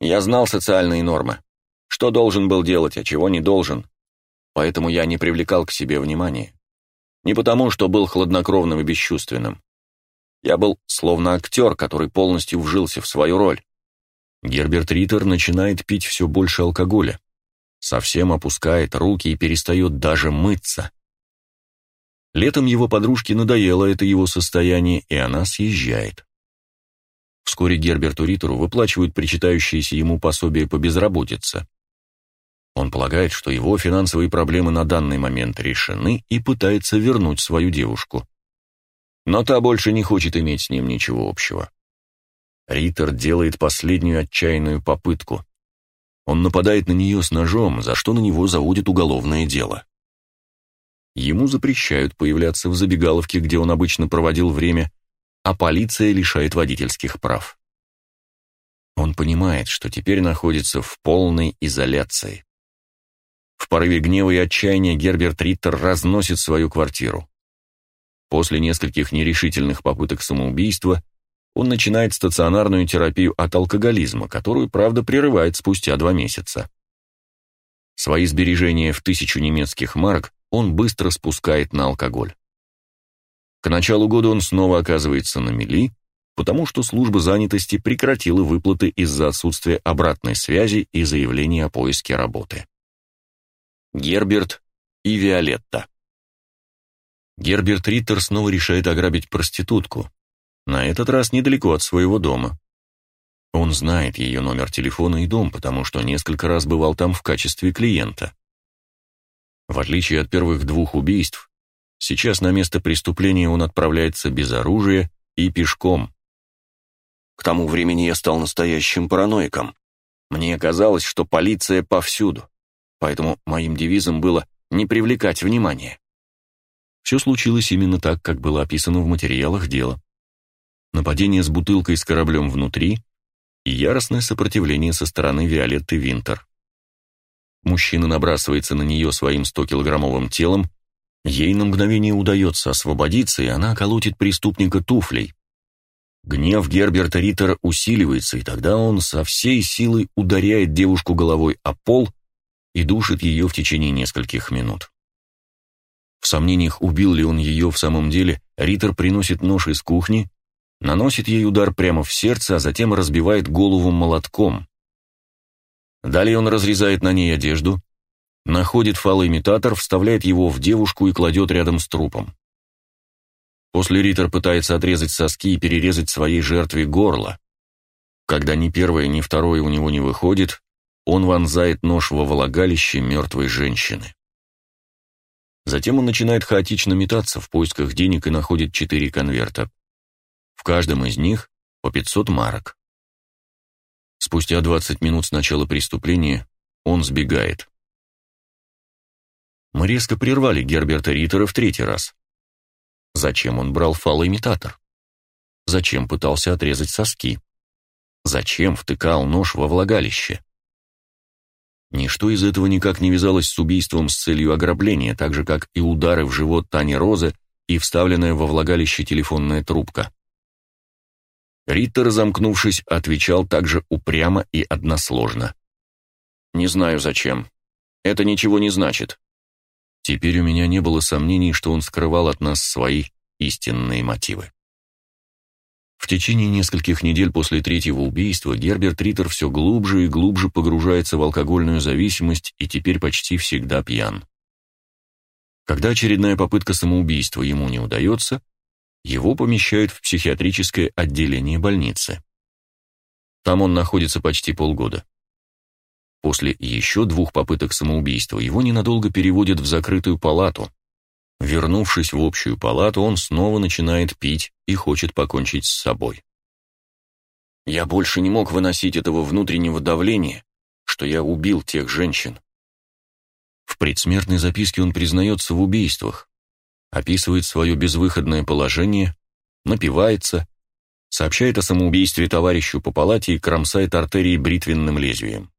Я знал социальные нормы. Что должен был делать, а чего не должен. Поэтому я не привлекал к себе внимания. Не потому, что был хладнокровным и бесчувственным. Я был словно актер, который полностью вжился в свою роль. Герберт Риттер начинает пить все больше алкоголя. Совсем опускает руки и перестает даже мыться. Летом его подружке надоело это его состояние, и она съезжает. Вскоре Герберту Риттеру выплачивают причитающиеся ему пособие по безработице. Он полагает, что его финансовые проблемы на данный момент решены и пытается вернуть свою девушку. Но та больше не хочет иметь с ним ничего общего. Риттер делает последнюю отчаянную попытку. Он нападает на нее с ножом, за что на него заводит уголовное дело. Ему запрещают появляться в забегаловке, где он обычно проводил время, а полиция лишает водительских прав. Он понимает, что теперь находится в полной изоляции. В порыве гнева и отчаяния Герберт Риттер разносит свою квартиру. После нескольких нерешительных попыток самоубийства он начинает стационарную терапию от алкоголизма, которую, правда, прерывает спустя два месяца. Свои сбережения в тысячу немецких марок он быстро спускает на алкоголь. К началу года он снова оказывается на мели, потому что служба занятости прекратила выплаты из-за отсутствия обратной связи и заявления о поиске работы. Герберт и Виолетта. Герберт Риттер снова решает ограбить проститутку, на этот раз недалеко от своего дома. Он знает ее номер телефона и дом, потому что несколько раз бывал там в качестве клиента. В отличие от первых двух убийств, сейчас на место преступления он отправляется без оружия и пешком. К тому времени я стал настоящим параноиком. Мне казалось, что полиция повсюду поэтому моим девизом было не привлекать внимания. Все случилось именно так, как было описано в материалах дела. Нападение с бутылкой с кораблем внутри и яростное сопротивление со стороны Виолетты Винтер. Мужчина набрасывается на нее своим 100-килограммовым телом, ей на мгновение удается освободиться, и она колотит преступника туфлей. Гнев Герберта Риттера усиливается, и тогда он со всей силой ударяет девушку головой о пол, и душит ее в течение нескольких минут. В сомнениях, убил ли он ее в самом деле, Риттер приносит нож из кухни, наносит ей удар прямо в сердце, а затем разбивает голову молотком. Далее он разрезает на ней одежду, находит фалоимитатор, вставляет его в девушку и кладет рядом с трупом. После Риттер пытается отрезать соски и перерезать своей жертве горло. Когда ни первое, ни второе у него не выходит, он вонзает нож во влагалище мертвой женщины. Затем он начинает хаотично метаться в поисках денег и находит четыре конверта. В каждом из них по 500 марок. Спустя 20 минут с начала преступления он сбегает. Мы резко прервали Герберта Риттера в третий раз. Зачем он брал фалоимитатор? Зачем пытался отрезать соски? Зачем втыкал нож во влагалище? Ничто из этого никак не вязалось с убийством с целью ограбления, так же, как и удары в живот Тани Розы и вставленная во влагалище телефонная трубка. Риттер, замкнувшись, отвечал также упрямо и односложно. «Не знаю зачем. Это ничего не значит». Теперь у меня не было сомнений, что он скрывал от нас свои истинные мотивы. В течение нескольких недель после третьего убийства Герберт Риттер все глубже и глубже погружается в алкогольную зависимость и теперь почти всегда пьян. Когда очередная попытка самоубийства ему не удается, его помещают в психиатрическое отделение больницы. Там он находится почти полгода. После еще двух попыток самоубийства его ненадолго переводят в закрытую палату. Вернувшись в общую палату, он снова начинает пить и хочет покончить с собой. Я больше не мог выносить этого внутреннего давления, что я убил тех женщин. В предсмертной записке он признается в убийствах, описывает свое безвыходное положение, напивается, сообщает о самоубийстве товарищу по палате и кромсает артерии бритвенным лезвием.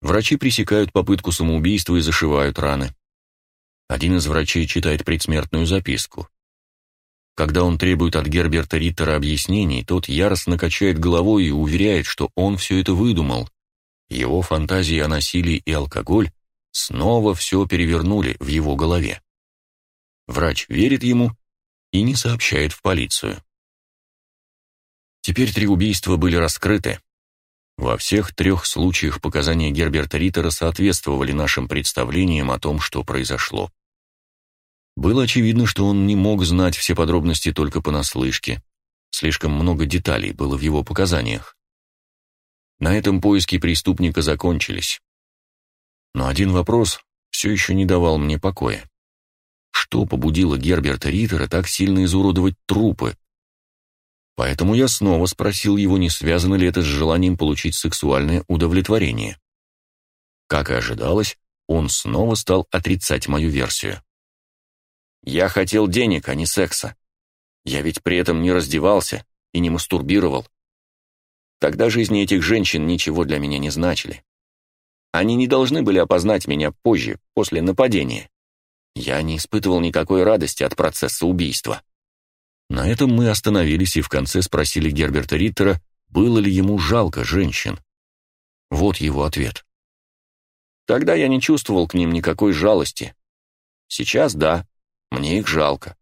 Врачи пресекают попытку самоубийства и зашивают раны. Один из врачей читает предсмертную записку. Когда он требует от Герберта Риттера объяснений, тот яростно качает головой и уверяет, что он все это выдумал. Его фантазии о насилии и алкоголь снова все перевернули в его голове. Врач верит ему и не сообщает в полицию. Теперь три убийства были раскрыты. Во всех трех случаях показания Герберта Риттера соответствовали нашим представлениям о том, что произошло. Было очевидно, что он не мог знать все подробности только понаслышке. Слишком много деталей было в его показаниях. На этом поиски преступника закончились. Но один вопрос все еще не давал мне покоя. Что побудило Герберта Риттера так сильно изуродовать трупы? Поэтому я снова спросил его, не связано ли это с желанием получить сексуальное удовлетворение. Как и ожидалось, он снова стал отрицать мою версию. Я хотел денег, а не секса. Я ведь при этом не раздевался и не мастурбировал. Тогда жизни этих женщин ничего для меня не значили. Они не должны были опознать меня позже, после нападения. Я не испытывал никакой радости от процесса убийства. На этом мы остановились и в конце спросили Герберта Риттера, было ли ему жалко женщин. Вот его ответ. Тогда я не чувствовал к ним никакой жалости. Сейчас да. Мне их жалко.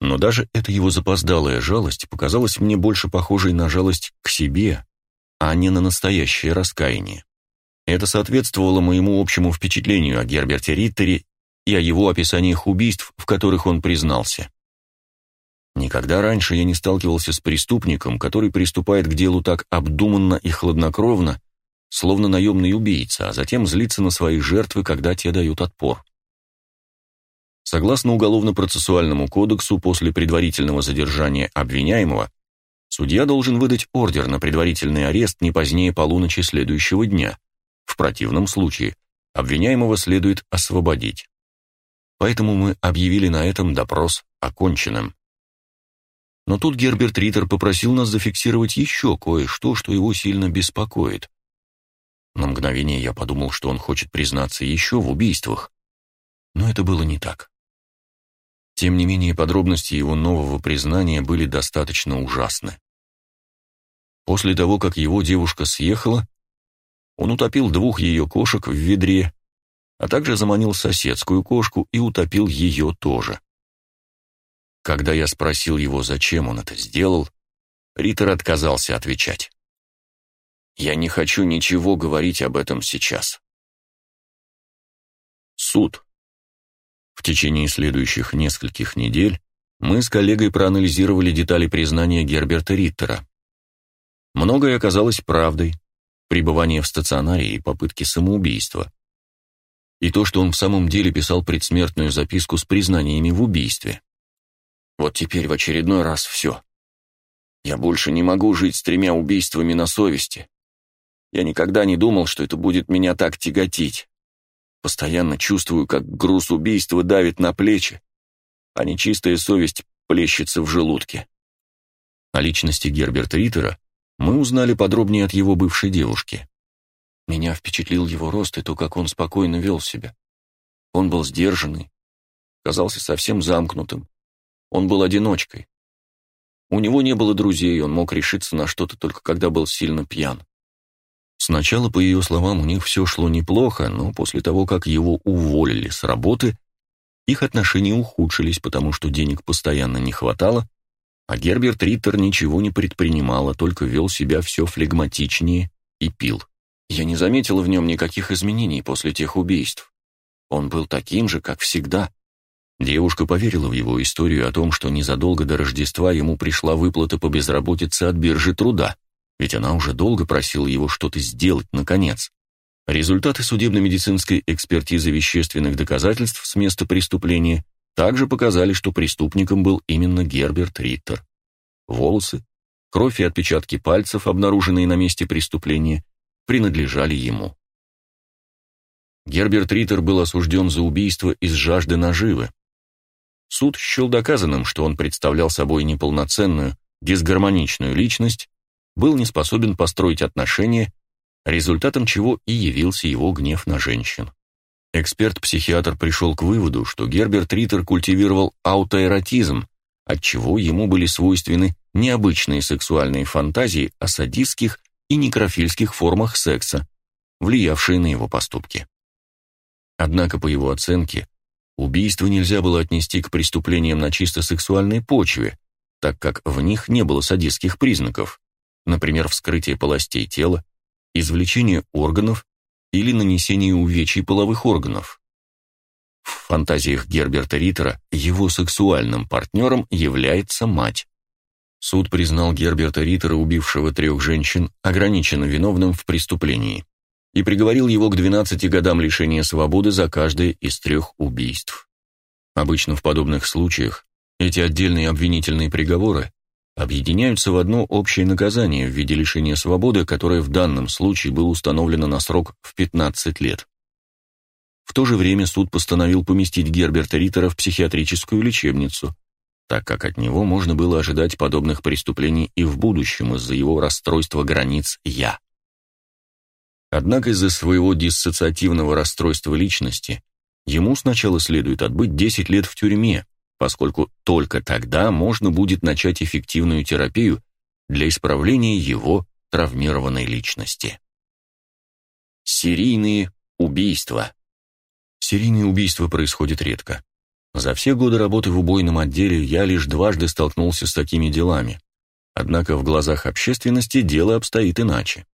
Но даже эта его запоздалая жалость показалась мне больше похожей на жалость к себе, а не на настоящее раскаяние. Это соответствовало моему общему впечатлению о Герберте Риттере и о его описаниях убийств, в которых он признался. Никогда раньше я не сталкивался с преступником, который приступает к делу так обдуманно и хладнокровно, словно наемный убийца, а затем злится на свои жертвы, когда те дают отпор. Согласно Уголовно-процессуальному кодексу, после предварительного задержания обвиняемого, судья должен выдать ордер на предварительный арест не позднее полуночи следующего дня. В противном случае обвиняемого следует освободить. Поэтому мы объявили на этом допрос оконченным. Но тут Герберт Риттер попросил нас зафиксировать еще кое-что, что его сильно беспокоит. На мгновение я подумал, что он хочет признаться еще в убийствах. Но это было не так. Тем не менее, подробности его нового признания были достаточно ужасны. После того, как его девушка съехала, он утопил двух ее кошек в ведре, а также заманил соседскую кошку и утопил ее тоже. Когда я спросил его, зачем он это сделал, Риттер отказался отвечать. «Я не хочу ничего говорить об этом сейчас». Суд. В течение следующих нескольких недель мы с коллегой проанализировали детали признания Герберта Риттера. Многое оказалось правдой, пребывание в стационаре и попытки самоубийства. И то, что он в самом деле писал предсмертную записку с признаниями в убийстве. Вот теперь в очередной раз все. Я больше не могу жить с тремя убийствами на совести. Я никогда не думал, что это будет меня так тяготить. Постоянно чувствую, как груз убийства давит на плечи, а нечистая совесть плещется в желудке. О личности Герберта Риттера мы узнали подробнее от его бывшей девушки. Меня впечатлил его рост и то, как он спокойно вел себя. Он был сдержанный, казался совсем замкнутым. Он был одиночкой. У него не было друзей, он мог решиться на что-то только когда был сильно пьян. Сначала, по ее словам, у них все шло неплохо, но после того, как его уволили с работы, их отношения ухудшились, потому что денег постоянно не хватало, а Герберт Риттер ничего не предпринимал, а только вел себя все флегматичнее и пил. Я не заметила в нем никаких изменений после тех убийств. Он был таким же, как всегда. Девушка поверила в его историю о том, что незадолго до Рождества ему пришла выплата по безработице от биржи труда ведь она уже долго просила его что-то сделать, наконец. Результаты судебно-медицинской экспертизы вещественных доказательств с места преступления также показали, что преступником был именно Герберт Риттер. Волосы, кровь и отпечатки пальцев, обнаруженные на месте преступления, принадлежали ему. Герберт Риттер был осужден за убийство из жажды наживы. Суд счел доказанным, что он представлял собой неполноценную, дисгармоничную личность, был не способен построить отношения, результатом чего и явился его гнев на женщин. Эксперт-психиатр пришел к выводу, что Герберт Риттер культивировал аутоэротизм, отчего ему были свойственны необычные сексуальные фантазии о садистских и некрофильских формах секса, влиявшие на его поступки. Однако, по его оценке, убийство нельзя было отнести к преступлениям на чисто сексуальной почве, так как в них не было садистских признаков, например, вскрытие полостей тела, извлечение органов или нанесение увечий половых органов. В фантазиях Герберта Риттера его сексуальным партнером является мать. Суд признал Герберта Риттера, убившего трех женщин, ограниченно виновным в преступлении и приговорил его к 12 годам лишения свободы за каждое из трех убийств. Обычно в подобных случаях эти отдельные обвинительные приговоры объединяются в одно общее наказание в виде лишения свободы, которое в данном случае было установлено на срок в 15 лет. В то же время суд постановил поместить Герберта Риттера в психиатрическую лечебницу, так как от него можно было ожидать подобных преступлений и в будущем из-за его расстройства границ «я». Однако из-за своего диссоциативного расстройства личности ему сначала следует отбыть 10 лет в тюрьме, поскольку только тогда можно будет начать эффективную терапию для исправления его травмированной личности. Серийные убийства. Серийные убийства происходят редко. За все годы работы в убойном отделе я лишь дважды столкнулся с такими делами. Однако в глазах общественности дело обстоит иначе.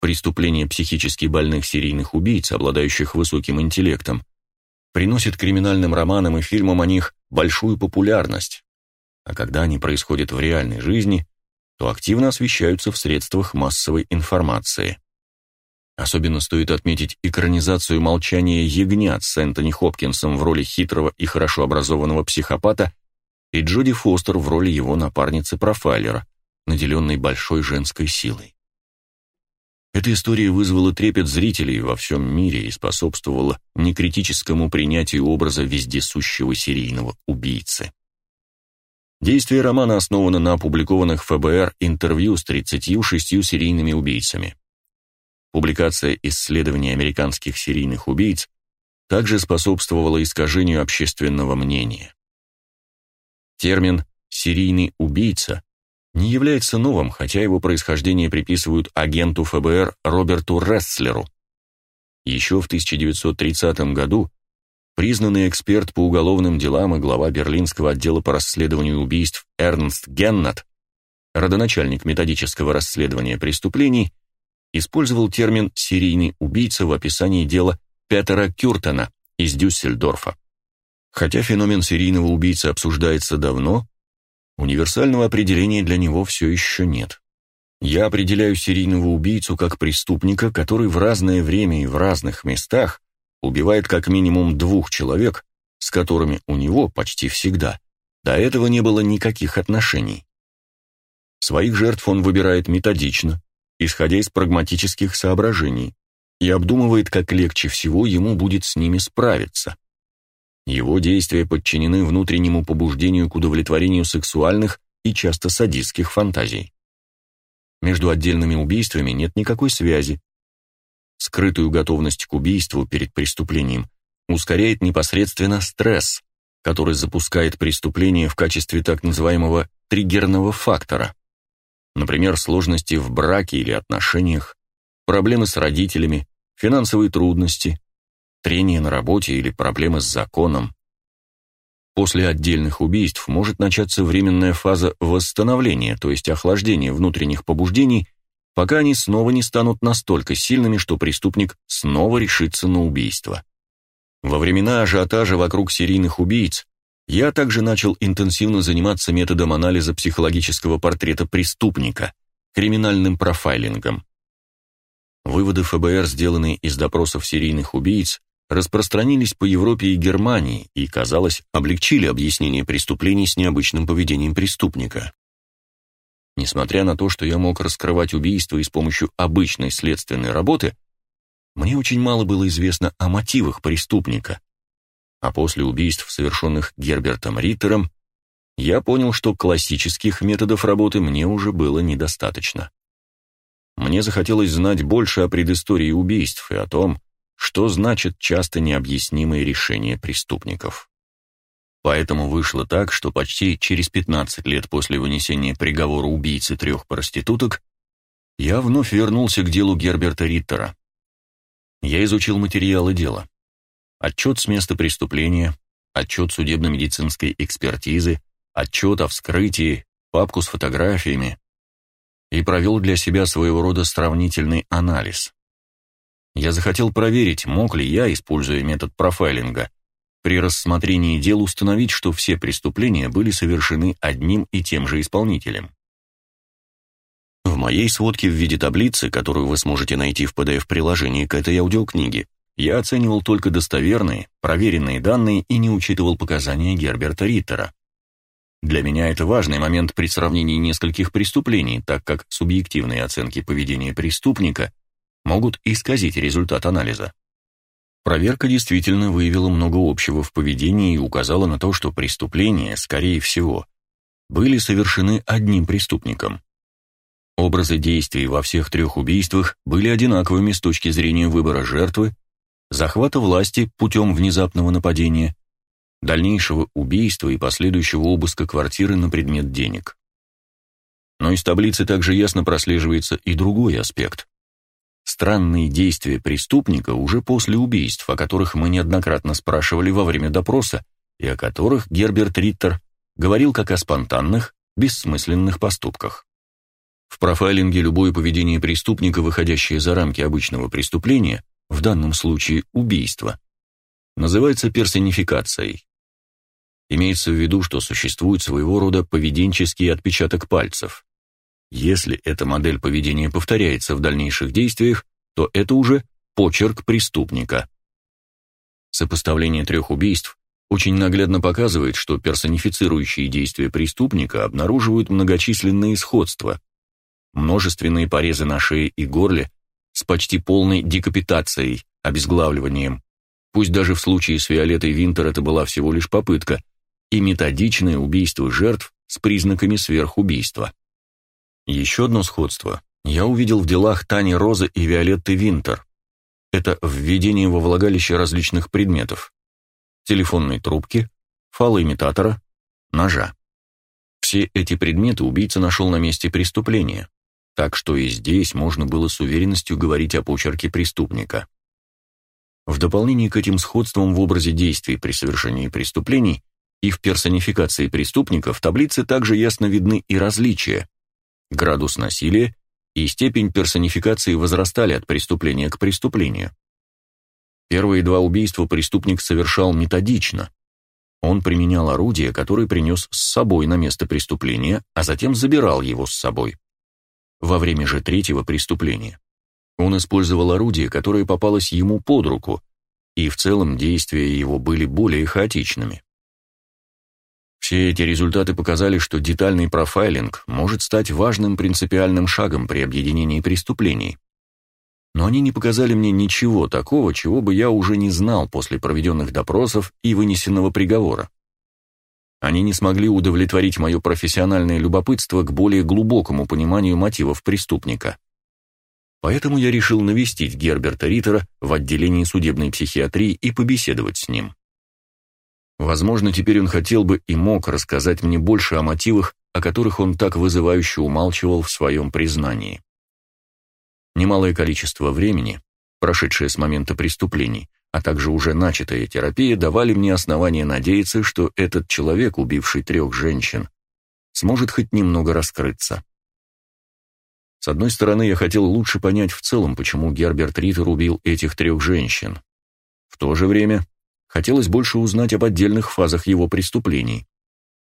Преступления психически больных серийных убийц, обладающих высоким интеллектом, приносят криминальным романам и фильмам о них большую популярность. А когда они происходят в реальной жизни, то активно освещаются в средствах массовой информации. Особенно стоит отметить экранизацию «Молчание ягнят» с Энтони Хопкинсом в роли хитрого и хорошо образованного психопата и Джоди Фостер в роли его напарницы-профайлера, наделенной большой женской силой. Эта история вызвала трепет зрителей во всем мире и способствовала некритическому принятию образа вездесущего серийного убийцы. Действие романа основано на опубликованных ФБР интервью с 36 серийными убийцами. Публикация исследований американских серийных убийц также способствовала искажению общественного мнения. Термин «серийный убийца» не является новым, хотя его происхождение приписывают агенту ФБР Роберту Ресслеру. Еще в 1930 году признанный эксперт по уголовным делам и глава берлинского отдела по расследованию убийств Эрнст Геннат, родоначальник методического расследования преступлений, использовал термин «серийный убийца» в описании дела Петера Кюртена из Дюссельдорфа. Хотя феномен серийного убийцы обсуждается давно, Универсального определения для него все еще нет. Я определяю серийного убийцу как преступника, который в разное время и в разных местах убивает как минимум двух человек, с которыми у него почти всегда до этого не было никаких отношений. Своих жертв он выбирает методично, исходя из прагматических соображений, и обдумывает, как легче всего ему будет с ними справиться. Его действия подчинены внутреннему побуждению к удовлетворению сексуальных и часто садистских фантазий. Между отдельными убийствами нет никакой связи. Скрытую готовность к убийству перед преступлением ускоряет непосредственно стресс, который запускает преступление в качестве так называемого триггерного фактора. Например, сложности в браке или отношениях, проблемы с родителями, финансовые трудности, трение на работе или проблемы с законом. После отдельных убийств может начаться временная фаза восстановления, то есть охлаждения внутренних побуждений, пока они снова не станут настолько сильными, что преступник снова решится на убийство. Во времена ажиотажа вокруг серийных убийц я также начал интенсивно заниматься методом анализа психологического портрета преступника, криминальным профайлингом. Выводы ФБР, сделанные из допросов серийных убийц, распространились по Европе и Германии и, казалось, облегчили объяснение преступлений с необычным поведением преступника. Несмотря на то, что я мог раскрывать убийства и с помощью обычной следственной работы, мне очень мало было известно о мотивах преступника. А после убийств, совершенных Гербертом Риттером, я понял, что классических методов работы мне уже было недостаточно. Мне захотелось знать больше о предыстории убийств и о том, что значит часто необъяснимые решения преступников. Поэтому вышло так, что почти через 15 лет после вынесения приговора убийцы трех проституток я вновь вернулся к делу Герберта Риттера. Я изучил материалы дела. Отчет с места преступления, отчет судебно-медицинской экспертизы, отчет о вскрытии, папку с фотографиями и провел для себя своего рода сравнительный анализ. Я захотел проверить, мог ли я, используя метод профайлинга, при рассмотрении дел установить, что все преступления были совершены одним и тем же исполнителем. В моей сводке в виде таблицы, которую вы сможете найти в PDF-приложении к этой аудиокниге, я оценивал только достоверные, проверенные данные и не учитывал показания Герберта Риттера. Для меня это важный момент при сравнении нескольких преступлений, так как субъективные оценки поведения преступника могут исказить результат анализа. Проверка действительно выявила много общего в поведении и указала на то, что преступления, скорее всего, были совершены одним преступником. Образы действий во всех трех убийствах были одинаковыми с точки зрения выбора жертвы, захвата власти путем внезапного нападения, дальнейшего убийства и последующего обыска квартиры на предмет денег. Но из таблицы также ясно прослеживается и другой аспект странные действия преступника уже после убийств, о которых мы неоднократно спрашивали во время допроса, и о которых Герберт Риттер говорил как о спонтанных, бессмысленных поступках. В профайлинге любое поведение преступника, выходящее за рамки обычного преступления, в данном случае убийство, называется персонификацией. Имеется в виду, что существует своего рода поведенческий отпечаток пальцев. Если эта модель поведения повторяется в дальнейших действиях, то это уже почерк преступника. Сопоставление трех убийств очень наглядно показывает, что персонифицирующие действия преступника обнаруживают многочисленные сходства. Множественные порезы на шее и горле с почти полной декапитацией, обезглавливанием. Пусть даже в случае с Виолеттой Винтер это была всего лишь попытка, и методичное убийство жертв с признаками сверхубийства. Еще одно сходство я увидел в делах Тани Розы и Виолетты Винтер. Это введение во влагалище различных предметов. Телефонной трубки, фалоимитатора, ножа. Все эти предметы убийца нашел на месте преступления, так что и здесь можно было с уверенностью говорить о почерке преступника. В дополнение к этим сходствам в образе действий при совершении преступлений и в персонификации преступника в таблице также ясно видны и различия, градус насилия и степень персонификации возрастали от преступления к преступлению. Первые два убийства преступник совершал методично. Он применял орудие, которое принес с собой на место преступления, а затем забирал его с собой. Во время же третьего преступления он использовал орудие, которое попалось ему под руку, и в целом действия его были более хаотичными. Все эти результаты показали, что детальный профайлинг может стать важным принципиальным шагом при объединении преступлений. Но они не показали мне ничего такого, чего бы я уже не знал после проведенных допросов и вынесенного приговора. Они не смогли удовлетворить мое профессиональное любопытство к более глубокому пониманию мотивов преступника. Поэтому я решил навестить Герберта Риттера в отделении судебной психиатрии и побеседовать с ним. Возможно, теперь он хотел бы и мог рассказать мне больше о мотивах, о которых он так вызывающе умалчивал в своем признании. Немалое количество времени, прошедшее с момента преступлений, а также уже начатая терапия, давали мне основания надеяться, что этот человек, убивший трех женщин, сможет хоть немного раскрыться. С одной стороны, я хотел лучше понять в целом, почему Герберт Риттер убил этих трех женщин. В то же время Хотелось больше узнать об отдельных фазах его преступлений.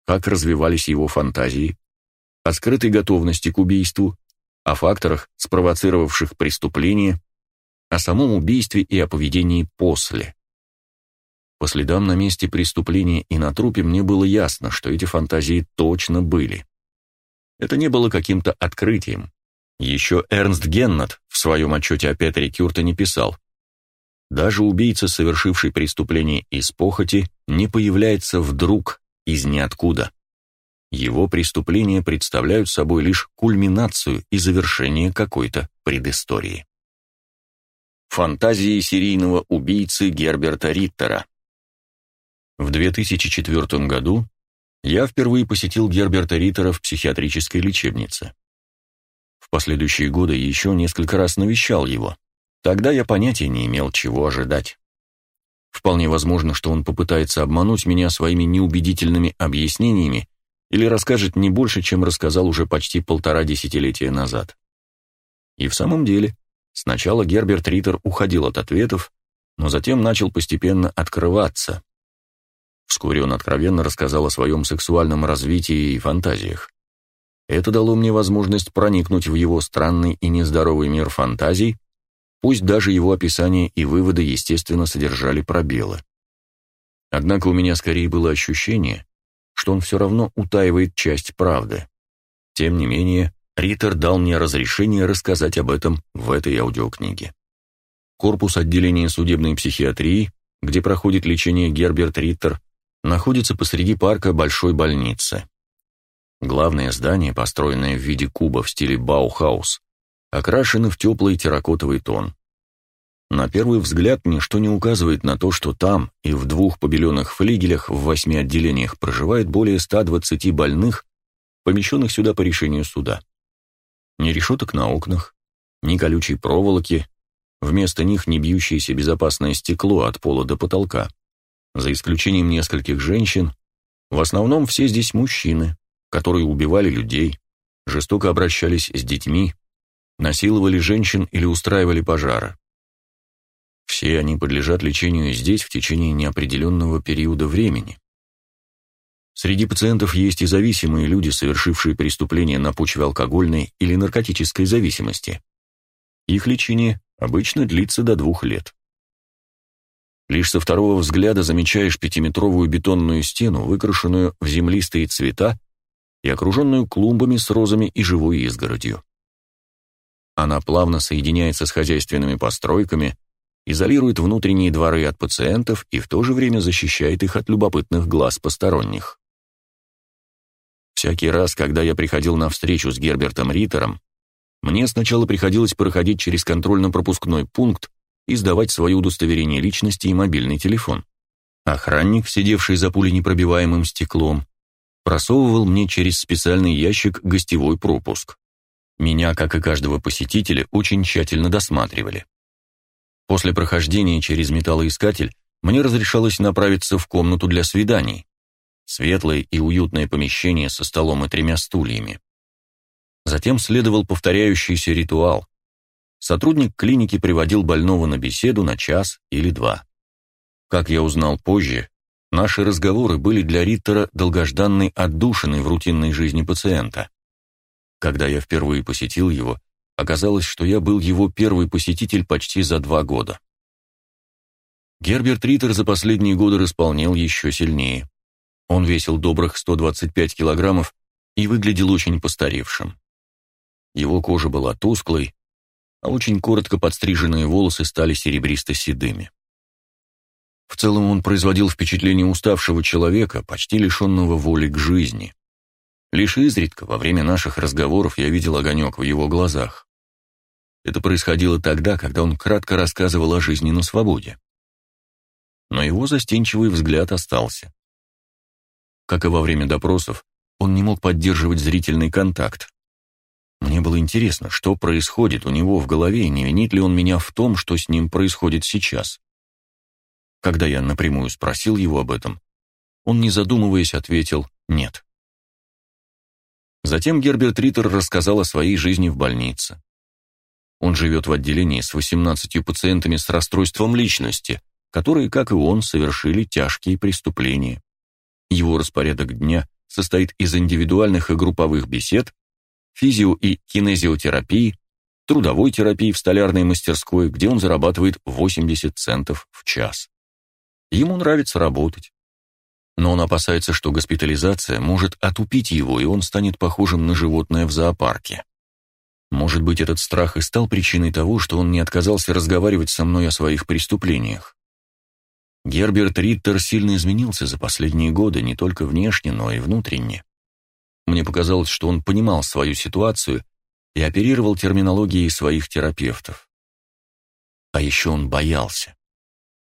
Как развивались его фантазии, о скрытой готовности к убийству о факторах, спровоцировавших преступление, о самом убийстве и о поведении после. По следам на месте преступления и на трупе мне было ясно, что эти фантазии точно были. Это не было каким-то открытием. Еще Эрнст Геннат в своем отчете о Петере Кюртене писал, «Даже убийца, совершивший преступление из похоти, не появляется вдруг из ниоткуда. Его преступления представляют собой лишь кульминацию и завершение какой-то предыстории». Фантазии серийного убийцы Герберта Риттера В 2004 году я впервые посетил Герберта Риттера в психиатрической лечебнице. В последующие годы еще несколько раз навещал его. Тогда я понятия не имел, чего ожидать. Вполне возможно, что он попытается обмануть меня своими неубедительными объяснениями или расскажет не больше, чем рассказал уже почти полтора десятилетия назад. И в самом деле, сначала Герберт Риттер уходил от ответов, но затем начал постепенно открываться. Вскоре он откровенно рассказал о своем сексуальном развитии и фантазиях. Это дало мне возможность проникнуть в его странный и нездоровый мир фантазий, пусть даже его описания и выводы, естественно, содержали пробелы. Однако у меня скорее было ощущение, что он все равно утаивает часть правды. Тем не менее, Риттер дал мне разрешение рассказать об этом в этой аудиокниге. Корпус отделения судебной психиатрии, где проходит лечение Герберт Риттер, находится посреди парка большой больницы. Главное здание, построенное в виде куба в стиле Баухаус, окрашено в теплый терракотовый тон. На первый взгляд ничто не указывает на то, что там и в двух побеленных флигелях в восьми отделениях проживает более 120 больных, помещенных сюда по решению суда. Ни решеток на окнах, ни колючей проволоки, вместо них не бьющееся безопасное стекло от пола до потолка. За исключением нескольких женщин, в основном все здесь мужчины, которые убивали людей, жестоко обращались с детьми, насиловали женщин или устраивали пожары. Все они подлежат лечению здесь в течение неопределенного периода времени. Среди пациентов есть и зависимые люди, совершившие преступления на почве алкогольной или наркотической зависимости. Их лечение обычно длится до двух лет. Лишь со второго взгляда замечаешь пятиметровую бетонную стену, выкрашенную в землистые цвета и окруженную клумбами с розами и живой изгородью. Она плавно соединяется с хозяйственными постройками, изолирует внутренние дворы от пациентов и в то же время защищает их от любопытных глаз посторонних. Всякий раз, когда я приходил на встречу с Гербертом Риттером, мне сначала приходилось проходить через контрольно-пропускной пункт, и сдавать свое удостоверение личности и мобильный телефон. Охранник, сидевший за пуленепробиваемым стеклом, просовывал мне через специальный ящик гостевой пропуск. Меня, как и каждого посетителя, очень тщательно досматривали. После прохождения через металлоискатель мне разрешалось направиться в комнату для свиданий. Светлое и уютное помещение со столом и тремя стульями. Затем следовал повторяющийся ритуал, сотрудник клиники приводил больного на беседу на час или два. Как я узнал позже, наши разговоры были для Риттера долгожданной отдушиной в рутинной жизни пациента. Когда я впервые посетил его, оказалось, что я был его первый посетитель почти за два года. Герберт Риттер за последние годы располнел еще сильнее. Он весил добрых 125 килограммов и выглядел очень постаревшим. Его кожа была тусклой, а очень коротко подстриженные волосы стали серебристо-седыми. В целом он производил впечатление уставшего человека, почти лишенного воли к жизни. Лишь изредка, во время наших разговоров, я видел огонек в его глазах. Это происходило тогда, когда он кратко рассказывал о жизни на свободе. Но его застенчивый взгляд остался. Как и во время допросов, он не мог поддерживать зрительный контакт. Мне было интересно, что происходит у него в голове, и не винит ли он меня в том, что с ним происходит сейчас. Когда я напрямую спросил его об этом, он, не задумываясь, ответил «нет». Затем Герберт Риттер рассказал о своей жизни в больнице. Он живет в отделении с 18 пациентами с расстройством личности, которые, как и он, совершили тяжкие преступления. Его распорядок дня состоит из индивидуальных и групповых бесед, физио- и кинезиотерапии, трудовой терапии в столярной мастерской, где он зарабатывает 80 центов в час. Ему нравится работать. Но он опасается, что госпитализация может отупить его, и он станет похожим на животное в зоопарке. Может быть, этот страх и стал причиной того, что он не отказался разговаривать со мной о своих преступлениях. Герберт Риттер сильно изменился за последние годы, не только внешне, но и внутренне. Мне показалось, что он понимал свою ситуацию и оперировал терминологией своих терапевтов. А еще он боялся.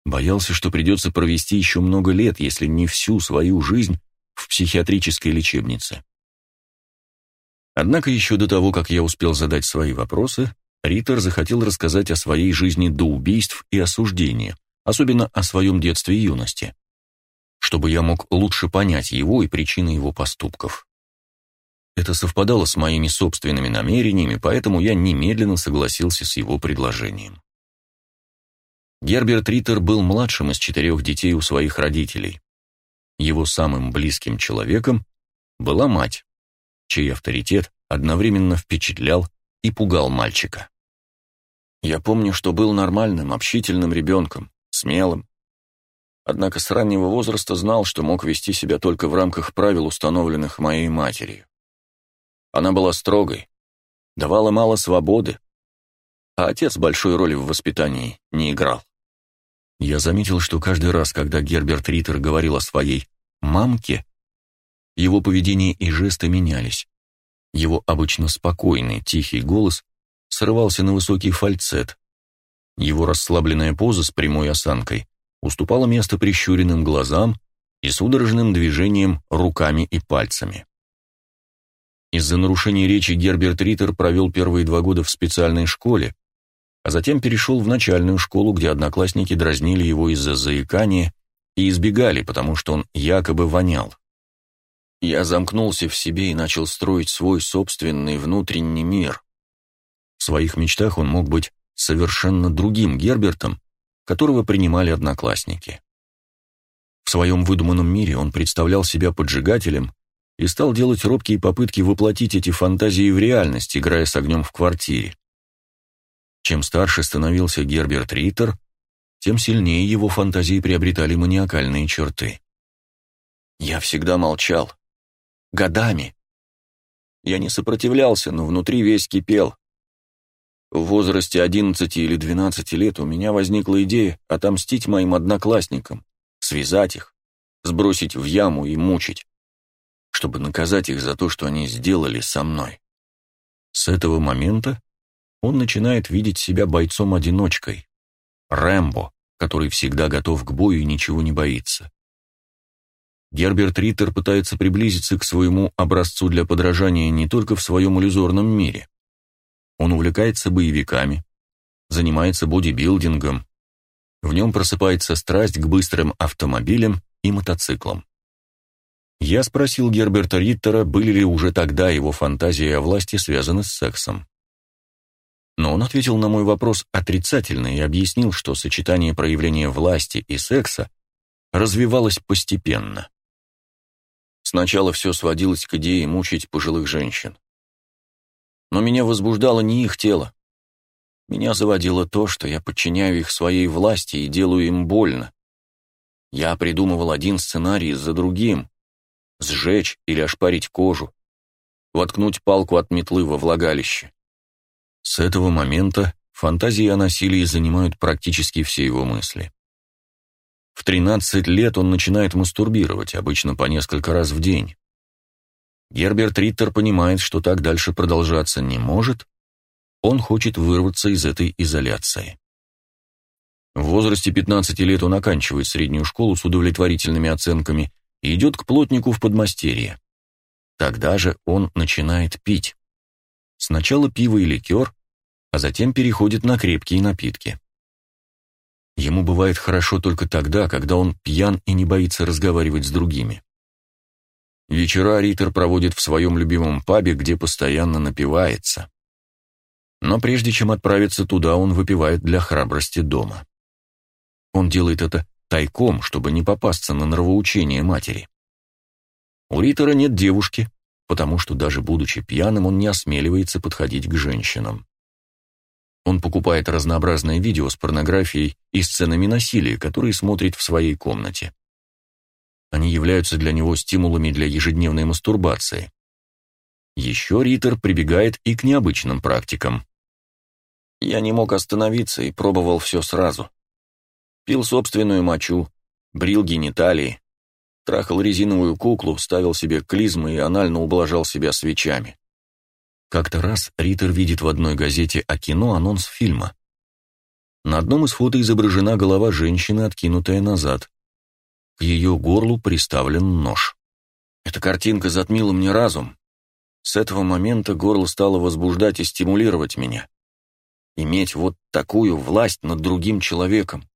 Боялся, что придется провести еще много лет, если не всю свою жизнь, в психиатрической лечебнице. Однако еще до того, как я успел задать свои вопросы, Риттер захотел рассказать о своей жизни до убийств и осуждения, особенно о своем детстве и юности, чтобы я мог лучше понять его и причины его поступков. Это совпадало с моими собственными намерениями, поэтому я немедленно согласился с его предложением. Герберт Риттер был младшим из четырех детей у своих родителей. Его самым близким человеком была мать, чей авторитет одновременно впечатлял и пугал мальчика. Я помню, что был нормальным, общительным ребенком, смелым. Однако с раннего возраста знал, что мог вести себя только в рамках правил, установленных моей матерью. Она была строгой, давала мало свободы, а отец большой роли в воспитании не играл. Я заметил, что каждый раз, когда Герберт Риттер говорил о своей «мамке», его поведение и жесты менялись. Его обычно спокойный, тихий голос срывался на высокий фальцет. Его расслабленная поза с прямой осанкой уступала место прищуренным глазам и судорожным движением руками и пальцами. Из-за нарушений речи Герберт Риттер провел первые два года в специальной школе, а затем перешел в начальную школу, где одноклассники дразнили его из-за заикания и избегали, потому что он якобы вонял. Я замкнулся в себе и начал строить свой собственный внутренний мир. В своих мечтах он мог быть совершенно другим Гербертом, которого принимали одноклассники. В своем выдуманном мире он представлял себя поджигателем, и стал делать робкие попытки воплотить эти фантазии в реальность, играя с огнем в квартире. Чем старше становился Герберт Риттер, тем сильнее его фантазии приобретали маниакальные черты. Я всегда молчал. Годами. Я не сопротивлялся, но внутри весь кипел. В возрасте 11 или 12 лет у меня возникла идея отомстить моим одноклассникам, связать их, сбросить в яму и мучить чтобы наказать их за то, что они сделали со мной. С этого момента он начинает видеть себя бойцом-одиночкой, Рэмбо, который всегда готов к бою и ничего не боится. Герберт Риттер пытается приблизиться к своему образцу для подражания не только в своем иллюзорном мире. Он увлекается боевиками, занимается бодибилдингом, в нем просыпается страсть к быстрым автомобилям и мотоциклам. Я спросил Герберта Риттера, были ли уже тогда его фантазии о власти связаны с сексом. Но он ответил на мой вопрос отрицательно и объяснил, что сочетание проявления власти и секса развивалось постепенно. Сначала все сводилось к идее мучить пожилых женщин. Но меня возбуждало не их тело. Меня заводило то, что я подчиняю их своей власти и делаю им больно. Я придумывал один сценарий за другим, сжечь или ошпарить кожу, воткнуть палку от метлы во влагалище. С этого момента фантазии о насилии занимают практически все его мысли. В 13 лет он начинает мастурбировать, обычно по несколько раз в день. Герберт Риттер понимает, что так дальше продолжаться не может, он хочет вырваться из этой изоляции. В возрасте 15 лет он оканчивает среднюю школу с удовлетворительными оценками и идет к плотнику в подмастерье. Тогда же он начинает пить. Сначала пиво и ликер, а затем переходит на крепкие напитки. Ему бывает хорошо только тогда, когда он пьян и не боится разговаривать с другими. Вечера Риттер проводит в своем любимом пабе, где постоянно напивается. Но прежде чем отправиться туда, он выпивает для храбрости дома. Он делает это тайком, чтобы не попасться на нравоучение матери. У Риттера нет девушки, потому что даже будучи пьяным, он не осмеливается подходить к женщинам. Он покупает разнообразные видео с порнографией и сценами насилия, которые смотрит в своей комнате. Они являются для него стимулами для ежедневной мастурбации. Еще Риттер прибегает и к необычным практикам. Я не мог остановиться и пробовал все сразу. Пил собственную мочу, брил гениталии, трахал резиновую куклу, ставил себе клизмы и анально ублажал себя свечами. Как-то раз Риттер видит в одной газете о кино анонс фильма. На одном из фото изображена голова женщины, откинутая назад. К ее горлу приставлен нож. Эта картинка затмила мне разум, с этого момента горло стало возбуждать и стимулировать меня. Иметь вот такую власть над другим человеком.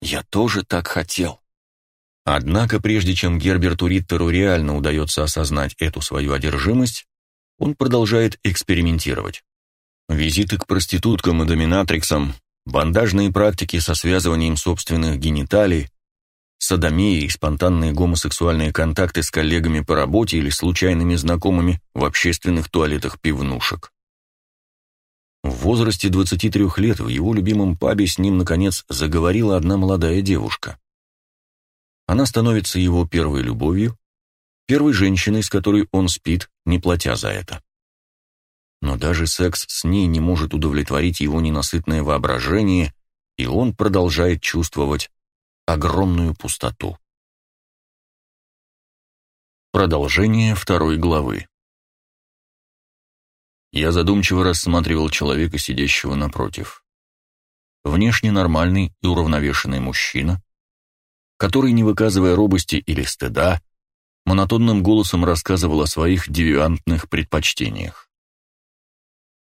Я тоже так хотел. Однако, прежде чем Герберту Риттеру реально удается осознать эту свою одержимость, он продолжает экспериментировать. Визиты к проституткам и доминатриксам, бандажные практики со связыванием собственных гениталий, садомия и спонтанные гомосексуальные контакты с коллегами по работе или случайными знакомыми в общественных туалетах пивнушек. В возрасте 23 лет в его любимом пабе с ним, наконец, заговорила одна молодая девушка. Она становится его первой любовью, первой женщиной, с которой он спит, не платя за это. Но даже секс с ней не может удовлетворить его ненасытное воображение, и он продолжает чувствовать огромную пустоту. Продолжение второй главы. Я задумчиво рассматривал человека, сидящего напротив. Внешне нормальный и уравновешенный мужчина, который, не выказывая робости или стыда, монотонным голосом рассказывал о своих девиантных предпочтениях.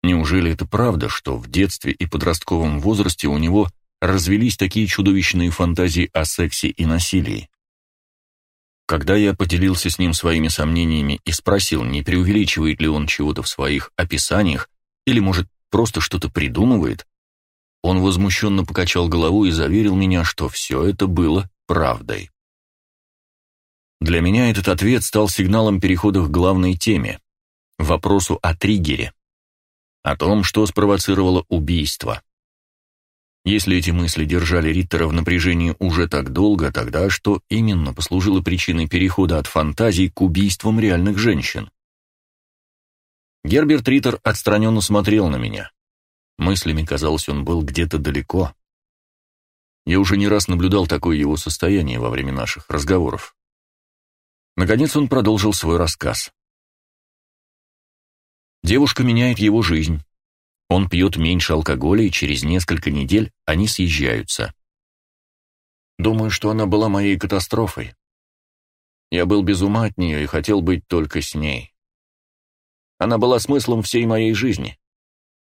Неужели это правда, что в детстве и подростковом возрасте у него развелись такие чудовищные фантазии о сексе и насилии. Когда я поделился с ним своими сомнениями и спросил, не преувеличивает ли он чего-то в своих описаниях или, может, просто что-то придумывает, он возмущенно покачал головой и заверил меня, что все это было правдой. Для меня этот ответ стал сигналом перехода к главной теме, вопросу о триггере, о том, что спровоцировало убийство. Если эти мысли держали Риттера в напряжении уже так долго, тогда что именно послужило причиной перехода от фантазий к убийствам реальных женщин? Герберт Риттер отстраненно смотрел на меня. Мыслями, казалось, он был где-то далеко. Я уже не раз наблюдал такое его состояние во время наших разговоров. Наконец он продолжил свой рассказ. Девушка меняет его жизнь. Он пьет меньше алкоголя, и через несколько недель они съезжаются. Думаю, что она была моей катастрофой. Я был без ума от нее и хотел быть только с ней. Она была смыслом всей моей жизни.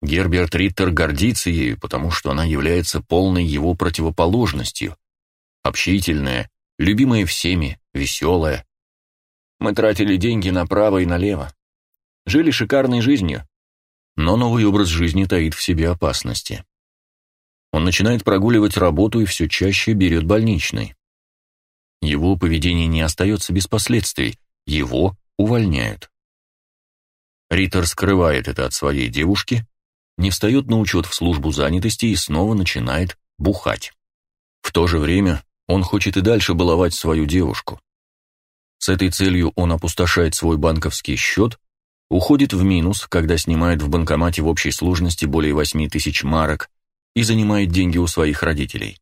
Герберт Риттер гордится ею, потому что она является полной его противоположностью. Общительная, любимая всеми, веселая. Мы тратили деньги направо и налево. Жили шикарной жизнью, но новый образ жизни таит в себе опасности. Он начинает прогуливать работу и все чаще берет больничный. Его поведение не остается без последствий, его увольняют. Риттер скрывает это от своей девушки, не встает на учет в службу занятости и снова начинает бухать. В то же время он хочет и дальше баловать свою девушку. С этой целью он опустошает свой банковский счет уходит в минус, когда снимает в банкомате в общей сложности более 8 тысяч марок и занимает деньги у своих родителей.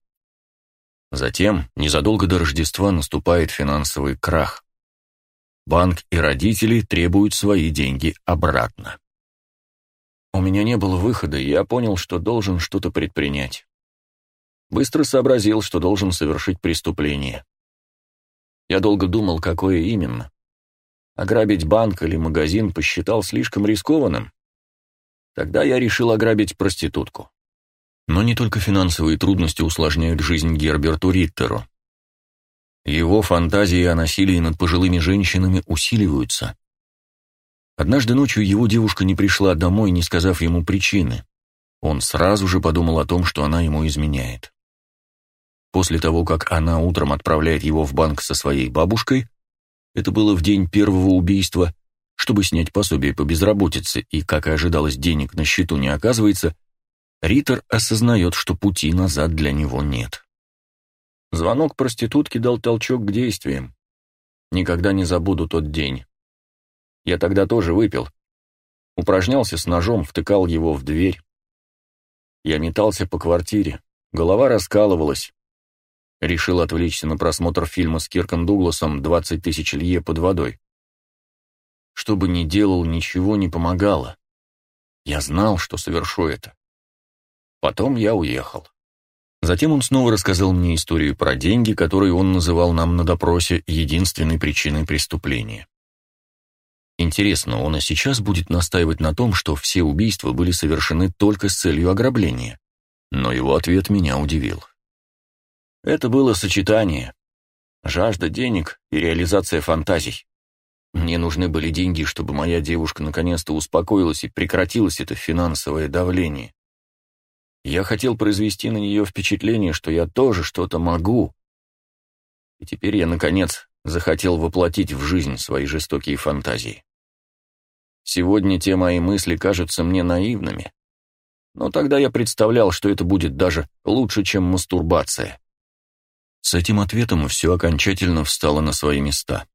Затем, незадолго до Рождества, наступает финансовый крах. Банк и родители требуют свои деньги обратно. У меня не было выхода, и я понял, что должен что-то предпринять. Быстро сообразил, что должен совершить преступление. Я долго думал, какое именно. Ограбить банк или магазин посчитал слишком рискованным. Тогда я решил ограбить проститутку. Но не только финансовые трудности усложняют жизнь Герберту Риттеру. Его фантазии о насилии над пожилыми женщинами усиливаются. Однажды ночью его девушка не пришла домой, не сказав ему причины. Он сразу же подумал о том, что она ему изменяет. После того, как она утром отправляет его в банк со своей бабушкой, это было в день первого убийства, чтобы снять пособие по безработице, и, как и ожидалось, денег на счету не оказывается, Риттер осознает, что пути назад для него нет. Звонок проститутки дал толчок к действиям. Никогда не забуду тот день. Я тогда тоже выпил. Упражнялся с ножом, втыкал его в дверь. Я метался по квартире, голова раскалывалась. Решил отвлечься на просмотр фильма с Кирком Дугласом «20 тысяч лье под водой». Что бы ни делал, ничего не помогало. Я знал, что совершу это. Потом я уехал. Затем он снова рассказал мне историю про деньги, которые он называл нам на допросе единственной причиной преступления. Интересно, он и сейчас будет настаивать на том, что все убийства были совершены только с целью ограбления. Но его ответ меня удивил. Это было сочетание. Жажда денег и реализация фантазий. Мне нужны были деньги, чтобы моя девушка наконец-то успокоилась и прекратилось это финансовое давление. Я хотел произвести на нее впечатление, что я тоже что-то могу. И теперь я, наконец, захотел воплотить в жизнь свои жестокие фантазии. Сегодня те мои мысли кажутся мне наивными, но тогда я представлял, что это будет даже лучше, чем мастурбация. С этим ответом все окончательно встало на свои места.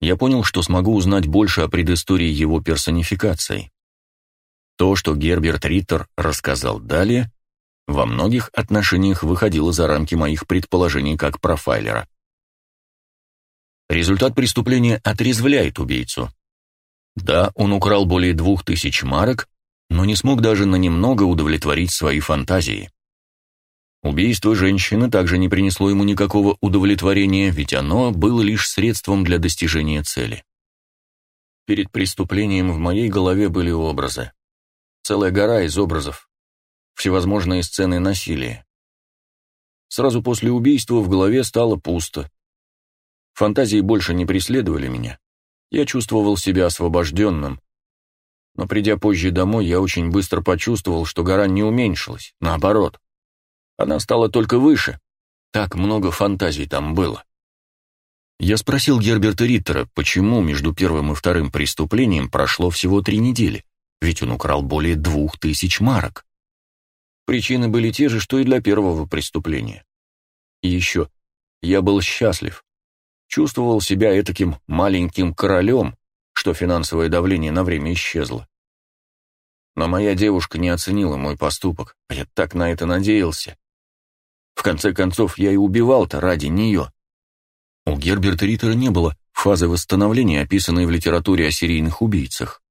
Я понял, что смогу узнать больше о предыстории его персонификации. То, что Герберт Риттер рассказал далее, во многих отношениях выходило за рамки моих предположений как профайлера. Результат преступления отрезвляет убийцу. Да, он украл более двух тысяч марок, но не смог даже на немного удовлетворить свои фантазии. Убийство женщины также не принесло ему никакого удовлетворения, ведь оно было лишь средством для достижения цели. Перед преступлением в моей голове были образы. Целая гора из образов. Всевозможные сцены насилия. Сразу после убийства в голове стало пусто. Фантазии больше не преследовали меня. Я чувствовал себя освобожденным. Но придя позже домой, я очень быстро почувствовал, что гора не уменьшилась, наоборот. Она стала только выше. Так много фантазий там было. Я спросил Герберта Риттера, почему между первым и вторым преступлением прошло всего три недели, ведь он украл более двух тысяч марок. Причины были те же, что и для первого преступления. И еще, я был счастлив. Чувствовал себя этаким маленьким королем, что финансовое давление на время исчезло. Но моя девушка не оценила мой поступок, а я так на это надеялся. В конце концов, я и убивал-то ради нее. У Герберта Риттера не было фазы восстановления, описанной в литературе о серийных убийцах.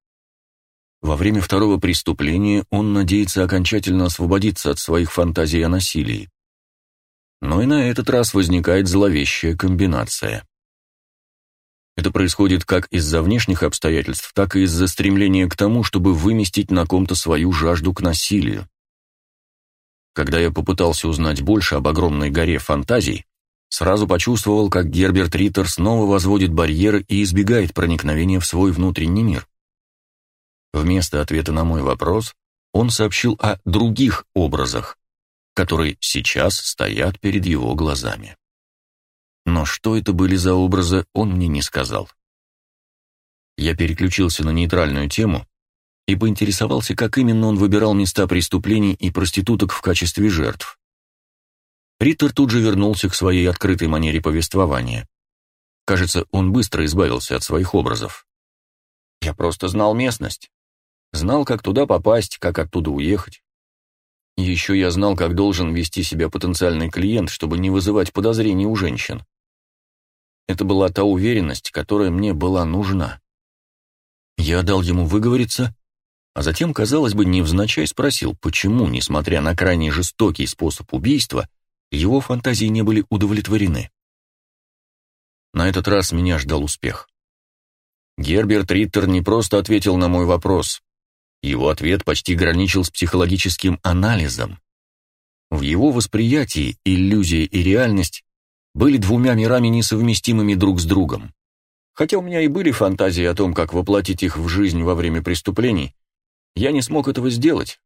Во время второго преступления он надеется окончательно освободиться от своих фантазий о насилии. Но и на этот раз возникает зловещая комбинация. Это происходит как из-за внешних обстоятельств, так и из-за стремления к тому, чтобы выместить на ком-то свою жажду к насилию. Когда я попытался узнать больше об огромной горе фантазий, сразу почувствовал, как Герберт Риттер снова возводит барьеры и избегает проникновения в свой внутренний мир. Вместо ответа на мой вопрос он сообщил о других образах, которые сейчас стоят перед его глазами. Но что это были за образы, он мне не сказал. Я переключился на нейтральную тему и поинтересовался, как именно он выбирал места преступлений и проституток в качестве жертв. Риттер тут же вернулся к своей открытой манере повествования. Кажется, он быстро избавился от своих образов. Я просто знал местность. Знал, как туда попасть, как оттуда уехать. Еще я знал, как должен вести себя потенциальный клиент, чтобы не вызывать подозрений у женщин. Это была та уверенность, которая мне была нужна. Я дал ему выговориться, а затем, казалось бы, невзначай спросил, почему, несмотря на крайне жестокий способ убийства, его фантазии не были удовлетворены. На этот раз меня ждал успех. Герберт Риттер не просто ответил на мой вопрос, его ответ почти граничил с психологическим анализом. В его восприятии иллюзия и реальность были двумя мирами несовместимыми друг с другом. Хотя у меня и были фантазии о том, как воплотить их в жизнь во время преступлений, я не смог этого сделать,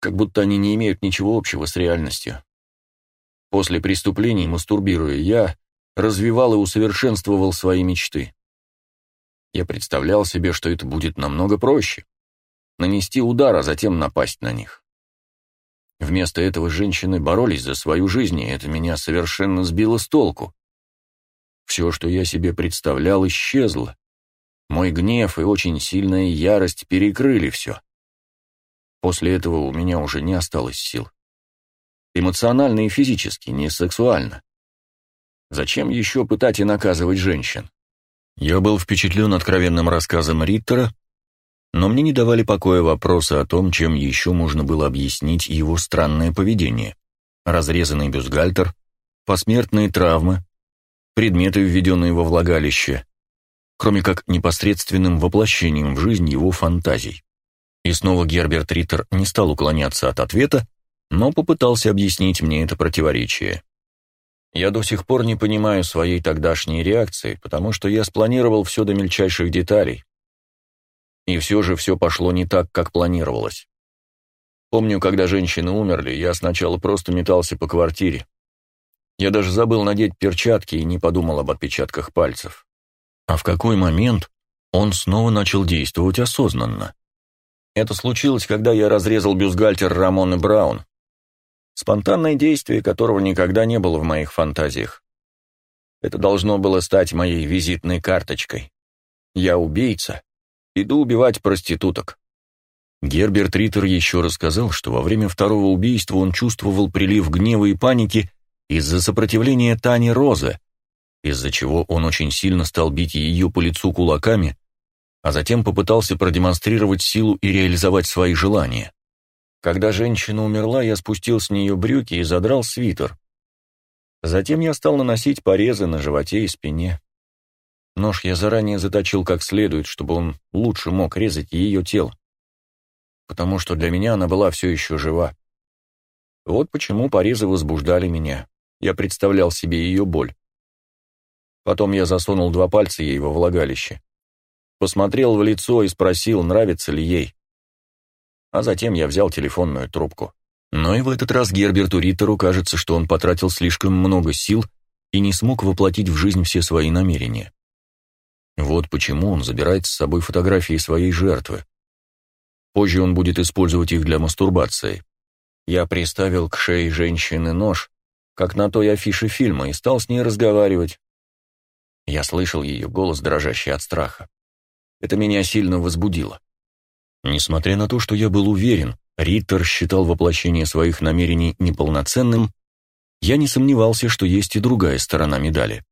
как будто они не имеют ничего общего с реальностью. После преступлений, мастурбируя, я развивал и усовершенствовал свои мечты. Я представлял себе, что это будет намного проще. Нанести удар, а затем напасть на них. Вместо этого женщины боролись за свою жизнь, и это меня совершенно сбило с толку. Все, что я себе представлял, исчезло. Мой гнев и очень сильная ярость перекрыли все. После этого у меня уже не осталось сил. Эмоционально и физически, не сексуально. Зачем еще пытать и наказывать женщин? Я был впечатлен откровенным рассказом Риттера, но мне не давали покоя вопросы о том, чем еще можно было объяснить его странное поведение. Разрезанный бюстгальтер, посмертные травмы, предметы, введенные во влагалище, кроме как непосредственным воплощением в жизнь его фантазий. И снова Герберт Риттер не стал уклоняться от ответа, но попытался объяснить мне это противоречие. Я до сих пор не понимаю своей тогдашней реакции, потому что я спланировал все до мельчайших деталей. И все же все пошло не так, как планировалось. Помню, когда женщины умерли, я сначала просто метался по квартире. Я даже забыл надеть перчатки и не подумал об отпечатках пальцев. А в какой момент он снова начал действовать осознанно? Это случилось, когда я разрезал бюстгальтер Рамоны Браун. Спонтанное действие, которого никогда не было в моих фантазиях. Это должно было стать моей визитной карточкой. Я убийца. Иду убивать проституток. Герберт Риттер еще рассказал, что во время второго убийства он чувствовал прилив гнева и паники из-за сопротивления Тани Розы, из-за чего он очень сильно стал бить ее по лицу кулаками, а затем попытался продемонстрировать силу и реализовать свои желания. Когда женщина умерла, я спустил с нее брюки и задрал свитер. Затем я стал наносить порезы на животе и спине. Нож я заранее заточил как следует, чтобы он лучше мог резать ее тело. Потому что для меня она была все еще жива. Вот почему порезы возбуждали меня. Я представлял себе ее боль. Потом я засунул два пальца ей во влагалище посмотрел в лицо и спросил, нравится ли ей. А затем я взял телефонную трубку. Но и в этот раз Герберту Риттеру кажется, что он потратил слишком много сил и не смог воплотить в жизнь все свои намерения. Вот почему он забирает с собой фотографии своей жертвы. Позже он будет использовать их для мастурбации. Я приставил к шее женщины нож, как на той афише фильма, и стал с ней разговаривать. Я слышал ее голос, дрожащий от страха. Это меня сильно возбудило. Несмотря на то, что я был уверен, Риттер считал воплощение своих намерений неполноценным, я не сомневался, что есть и другая сторона медали.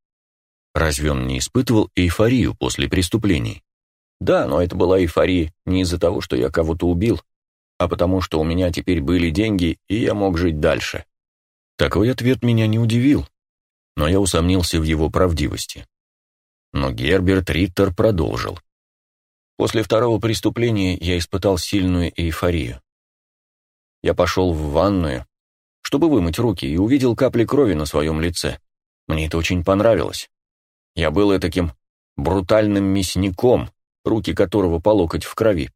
Разве он не испытывал эйфорию после преступлений? Да, но это была эйфория не из-за того, что я кого-то убил, а потому что у меня теперь были деньги, и я мог жить дальше. Такой ответ меня не удивил, но я усомнился в его правдивости. Но Герберт Риттер продолжил. После второго преступления я испытал сильную эйфорию. Я пошел в ванную, чтобы вымыть руки, и увидел капли крови на своем лице. Мне это очень понравилось. Я был таким брутальным мясником, руки которого по локоть в крови.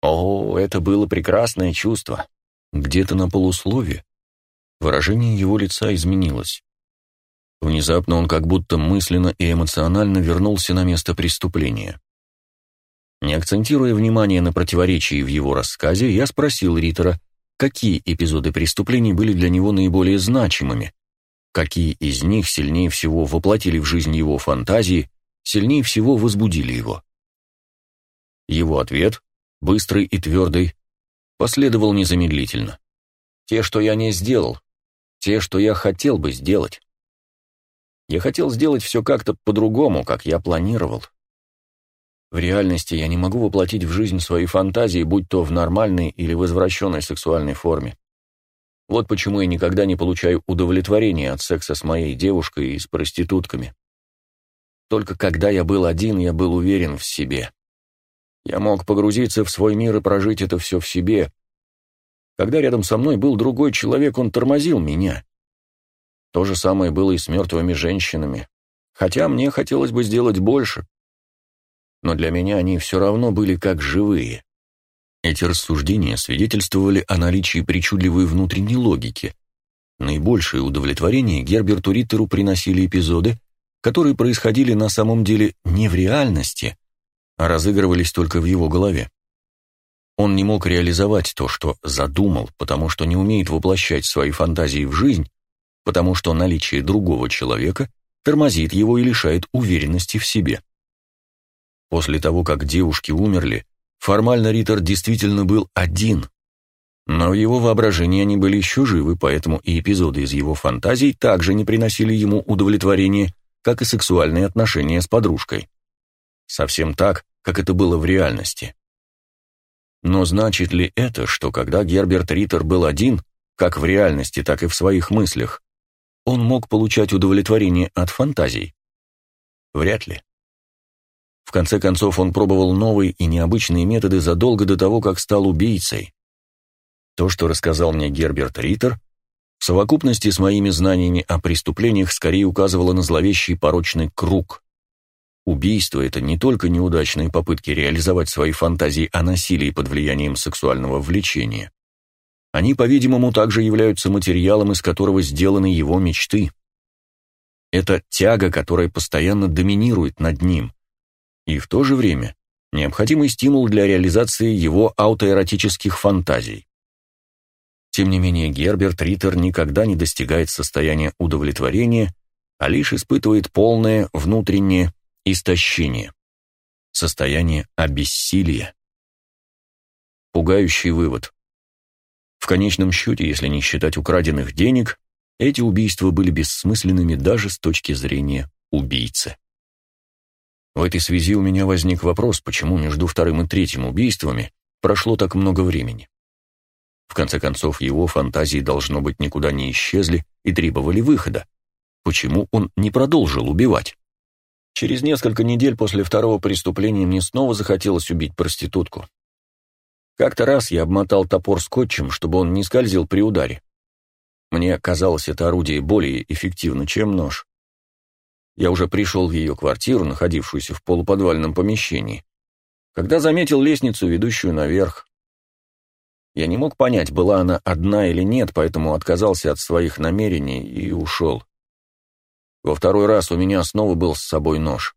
О, это было прекрасное чувство. Где-то на полуслове выражение его лица изменилось. Внезапно он как будто мысленно и эмоционально вернулся на место преступления. Не акцентируя внимание на противоречии в его рассказе, я спросил Риттера, какие эпизоды преступлений были для него наиболее значимыми, какие из них сильнее всего воплотили в жизнь его фантазии, сильнее всего возбудили его. Его ответ, быстрый и твердый, последовал незамедлительно. Те, что я не сделал, те, что я хотел бы сделать. Я хотел сделать все как-то по-другому, как я планировал. В реальности я не могу воплотить в жизнь свои фантазии, будь то в нормальной или в извращенной сексуальной форме. Вот почему я никогда не получаю удовлетворения от секса с моей девушкой и с проститутками. Только когда я был один, я был уверен в себе. Я мог погрузиться в свой мир и прожить это все в себе. Когда рядом со мной был другой человек, он тормозил меня. То же самое было и с мертвыми женщинами. Хотя мне хотелось бы сделать больше но для меня они все равно были как живые. Эти рассуждения свидетельствовали о наличии причудливой внутренней логики. Наибольшее удовлетворение Герберту Риттеру приносили эпизоды, которые происходили на самом деле не в реальности, разыгрывались только в его голове. Он не мог реализовать то, что задумал, потому что не умеет воплощать свои фантазии в жизнь, потому что наличие другого человека тормозит его и лишает уверенности в себе. После того, как девушки умерли, формально Риттер действительно был один, но в его воображении они были еще живы, поэтому и эпизоды из его фантазий также не приносили ему удовлетворения, как и сексуальные отношения с подружкой. Совсем так, как это было в реальности. Но значит ли это, что когда Герберт Риттер был один, как в реальности, так и в своих мыслях, он мог получать удовлетворение от фантазий? Вряд ли. В конце концов, он пробовал новые и необычные методы задолго до того, как стал убийцей. То, что рассказал мне Герберт Риттер, в совокупности с моими знаниями о преступлениях скорее указывало на зловещий порочный круг. Убийство — это не только неудачные попытки реализовать свои фантазии о насилии под влиянием сексуального влечения. Они, по-видимому, также являются материалом, из которого сделаны его мечты. Это тяга, которая постоянно доминирует над ним. И в то же время необходимый стимул для реализации его аутоэротических фантазий. Тем не менее, Герберт Риттер никогда не достигает состояния удовлетворения, а лишь испытывает полное внутреннее истощение, состояние обессилия. Пугающий вывод. В конечном счете, если не считать украденных денег, эти убийства были бессмысленными даже с точки зрения убийцы. В этой связи у меня возник вопрос, почему между вторым и третьим убийствами прошло так много времени. В конце концов, его фантазии, должно быть, никуда не исчезли и требовали выхода. Почему он не продолжил убивать? Через несколько недель после второго преступления мне снова захотелось убить проститутку. Как-то раз я обмотал топор скотчем, чтобы он не скользил при ударе. Мне казалось это орудие более эффективно, чем нож. Я уже пришел в ее квартиру, находившуюся в полуподвальном помещении, когда заметил лестницу, ведущую наверх. Я не мог понять, была она одна или нет, поэтому отказался от своих намерений и ушел. Во второй раз у меня снова был с собой нож.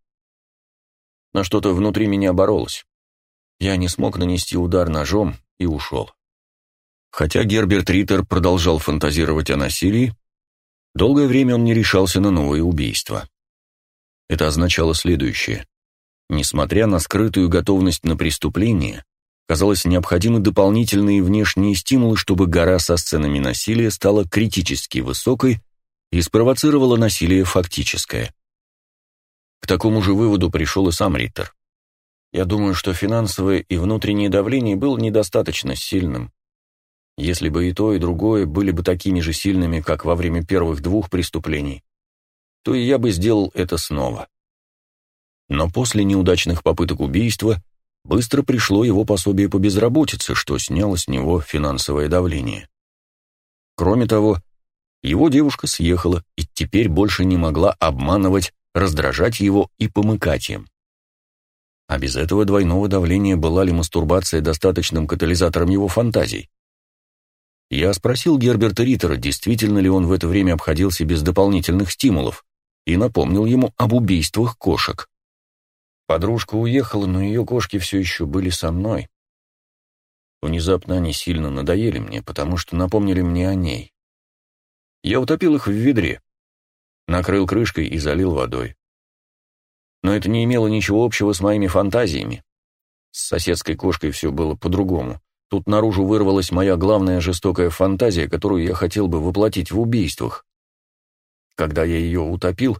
Но что-то внутри меня боролось. Я не смог нанести удар ножом и ушел. Хотя Герберт Риттер продолжал фантазировать о насилии, долгое время он не решался на новые убийства. Это означало следующее. Несмотря на скрытую готовность на преступление, Казалось, необходимы дополнительные внешние стимулы, чтобы гора со сценами насилия стала критически высокой и спровоцировала насилие фактическое. К такому же выводу пришел и сам Риттер. Я думаю, что финансовое и внутреннее давление было недостаточно сильным. Если бы и то, и другое были бы такими же сильными, как во время первых двух преступлений, то и я бы сделал это снова. Но после неудачных попыток убийства – быстро пришло его пособие по безработице, что сняло с него финансовое давление. Кроме того, его девушка съехала и теперь больше не могла обманывать, раздражать его и помыкать им. А без этого двойного давления была ли мастурбация достаточным катализатором его фантазий? Я спросил Герберта Риттера, действительно ли он в это время обходился без дополнительных стимулов, и напомнил ему об убийствах кошек. Подружка уехала, но ее кошки все еще были со мной. Внезапно они сильно надоели мне, потому что напомнили мне о ней. Я утопил их в ведре, накрыл крышкой и залил водой. Но это не имело ничего общего с моими фантазиями. С соседской кошкой все было по-другому. Тут наружу вырвалась моя главная жестокая фантазия, которую я хотел бы воплотить в убийствах. Когда я ее утопил,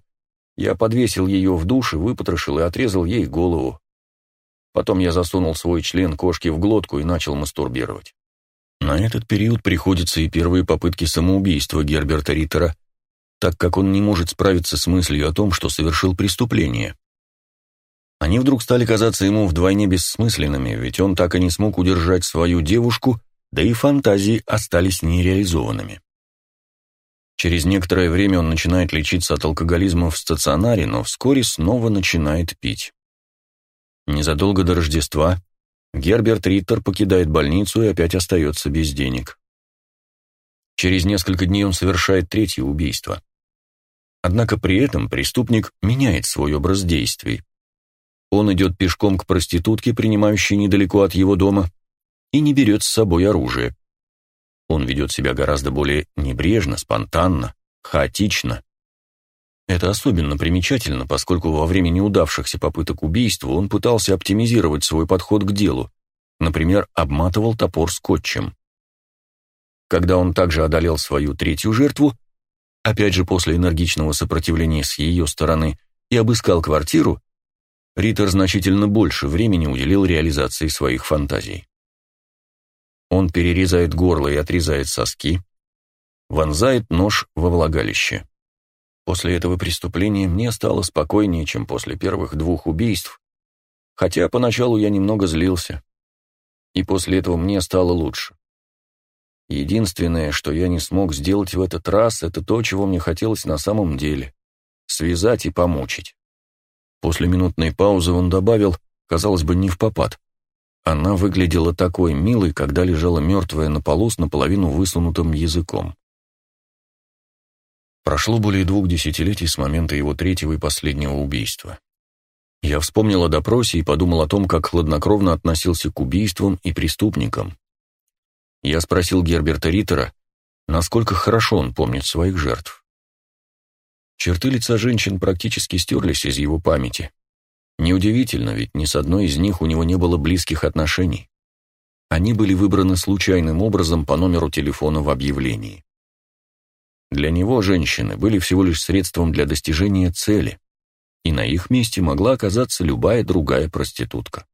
я подвесил ее в душ и выпотрошил и отрезал ей голову. Потом я засунул свой член кошки в глотку и начал мастурбировать. На этот период приходятся и первые попытки самоубийства Герберта Риттера, так как он не может справиться с мыслью о том, что совершил преступление. Они вдруг стали казаться ему вдвойне бессмысленными, ведь он так и не смог удержать свою девушку, да и фантазии остались нереализованными. Через некоторое время он начинает лечиться от алкоголизма в стационаре, но вскоре снова начинает пить. Незадолго до Рождества Герберт Риттер покидает больницу и опять остается без денег. Через несколько дней он совершает третье убийство. Однако при этом преступник меняет свой образ действий. Он идет пешком к проститутке, принимающей недалеко от его дома, и не берет с собой оружие. Он ведет себя гораздо более небрежно, спонтанно, хаотично. Это особенно примечательно, поскольку во время неудавшихся попыток убийства он пытался оптимизировать свой подход к делу, например, обматывал топор скотчем. Когда он также одолел свою третью жертву, опять же после энергичного сопротивления с ее стороны, и обыскал квартиру, Риттер значительно больше времени уделил реализации своих фантазий. Он перерезает горло и отрезает соски, вонзает нож во влагалище. После этого преступления мне стало спокойнее, чем после первых двух убийств, хотя поначалу я немного злился. И после этого мне стало лучше. Единственное, что я не смог сделать в этот раз, это то, чего мне хотелось на самом деле — связать и помучить. После минутной паузы он добавил, казалось бы, не в попад. Она выглядела такой милой, когда лежала мертвая на полу с наполовину высунутым языком. Прошло более двух десятилетий с момента его третьего и последнего убийства. Я вспомнил о допросе и подумал о том, как хладнокровно относился к убийствам и преступникам. Я спросил Герберта Риттера, насколько хорошо он помнит своих жертв. Черты лица женщин практически стерлись из его памяти. Неудивительно, ведь ни с одной из них у него не было близких отношений. Они были выбраны случайным образом по номеру телефона в объявлении. Для него женщины были всего лишь средством для достижения цели, и на их месте могла оказаться любая другая проститутка.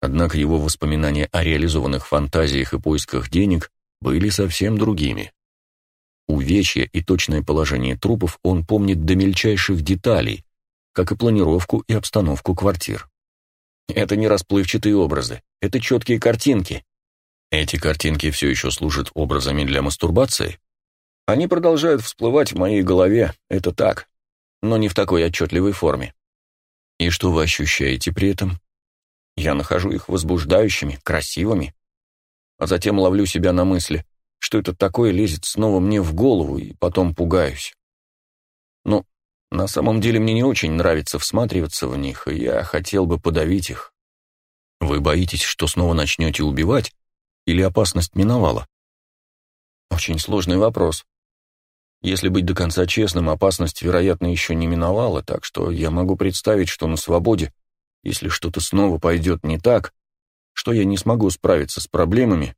Однако его воспоминания о реализованных фантазиях и поисках денег были совсем другими. Увечья и точное положение трупов он помнит до мельчайших деталей, как и планировку и обстановку квартир. Это не расплывчатые образы, это четкие картинки. Эти картинки все еще служат образами для мастурбации? Они продолжают всплывать в моей голове, это так, но не в такой отчетливой форме. И что вы ощущаете при этом? Я нахожу их возбуждающими, красивыми, а затем ловлю себя на мысли, что это такое лезет снова мне в голову, и потом пугаюсь. Ну, на самом деле мне не очень нравится всматриваться в них, и я хотел бы подавить их. Вы боитесь, что снова начнете убивать? Или опасность миновала? Очень сложный вопрос. Если быть до конца честным, опасность, вероятно, еще не миновала, так что я могу представить, что на свободе, если что-то снова пойдет не так, что я не смогу справиться с проблемами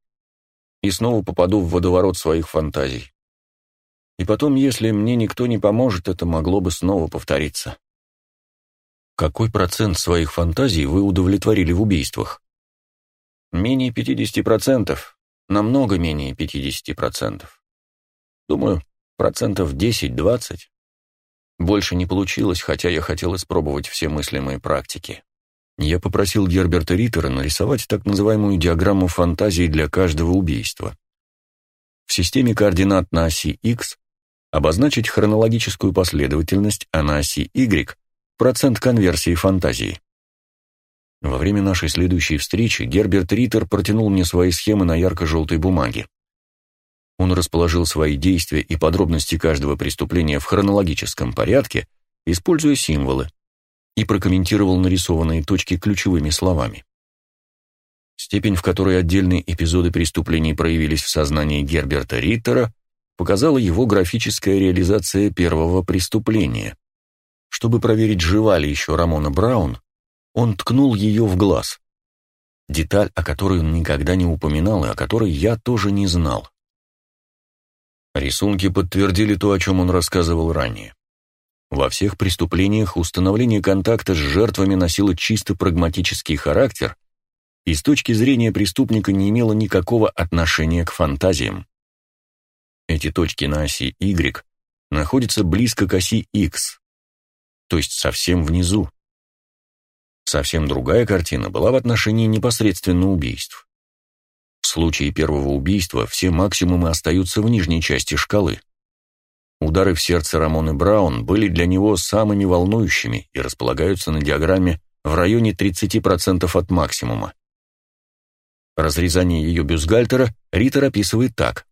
и снова попаду в водоворот своих фантазий. И потом, если мне никто не поможет, это могло бы снова повториться. Какой процент своих фантазий вы удовлетворили в убийствах? Менее 50%, намного менее 50%. Думаю, процентов 10-20. Больше не получилось, хотя я хотел испробовать все мыслимые практики. Я попросил Герберта Риттера нарисовать так называемую диаграмму фантазии для каждого убийства. В системе координат на оси X обозначить хронологическую последовательность, а на оси Y – процент конверсии фантазии. Во время нашей следующей встречи Герберт Риттер протянул мне свои схемы на ярко-желтой бумаге. Он расположил свои действия и подробности каждого преступления в хронологическом порядке, используя символы, и прокомментировал нарисованные точки ключевыми словами. Степень, в которой отдельные эпизоды преступлений проявились в сознании Герберта Риттера, показала его графическая реализация первого преступления. Чтобы проверить, жива ли еще Рамона Браун, он ткнул ее в глаз. Деталь, о которой он никогда не упоминал и о которой я тоже не знал. Рисунки подтвердили то, о чем он рассказывал ранее. Во всех преступлениях установление контакта с жертвами носило чисто прагматический характер и с точки зрения преступника не имело никакого отношения к фантазиям. Эти точки на оси Y находятся близко к оси X, то есть совсем внизу. Совсем другая картина была в отношении непосредственно убийств. В случае первого убийства все максимумы остаются в нижней части шкалы. Удары в сердце Рамоны Браун были для него самыми волнующими и располагаются на диаграмме в районе 30% от максимума. Разрезание ее бюстгальтера Риттер описывает так.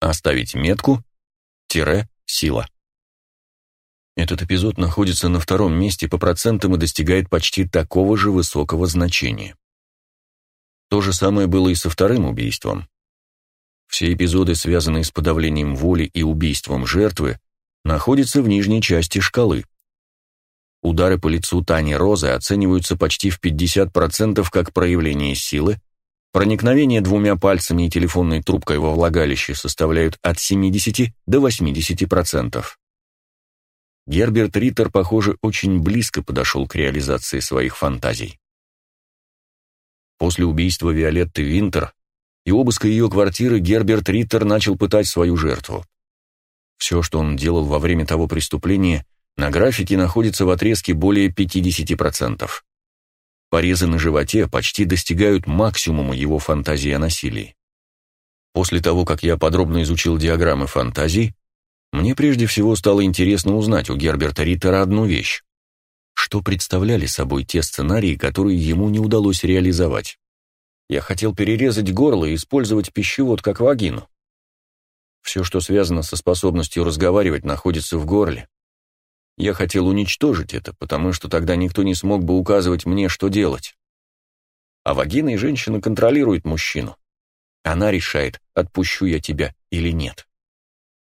Оставить метку, тире, сила. Этот эпизод находится на втором месте по процентам и достигает почти такого же высокого значения. То же самое было и со вторым убийством. Все эпизоды, связанные с подавлением воли и убийством жертвы, находятся в нижней части шкалы. Удары по лицу Тани Розы оцениваются почти в 50% как проявление силы, проникновение двумя пальцами и телефонной трубкой во влагалище составляют от 70 до 80%. Герберт Риттер, похоже, очень близко подошел к реализации своих фантазий. После убийства Виолетты Винтер и обыска ее квартиры Герберт Риттер начал пытать свою жертву. Все, что он делал во время того преступления, на графике находится в отрезке более 50%. Порезы на животе почти достигают максимума его фантазии о насилии. После того, как я подробно изучил диаграммы фантазий, мне прежде всего стало интересно узнать у Герберта Риттера одну вещь. Что представляли собой те сценарии, которые ему не удалось реализовать? Я хотел перерезать горло и использовать пищевод как вагину. Все, что связано со способностью разговаривать, находится в горле. Я хотел уничтожить это, потому что тогда никто не смог бы указывать мне, что делать. А вагина и женщина контролируют мужчину. Она решает, отпущу я тебя или нет.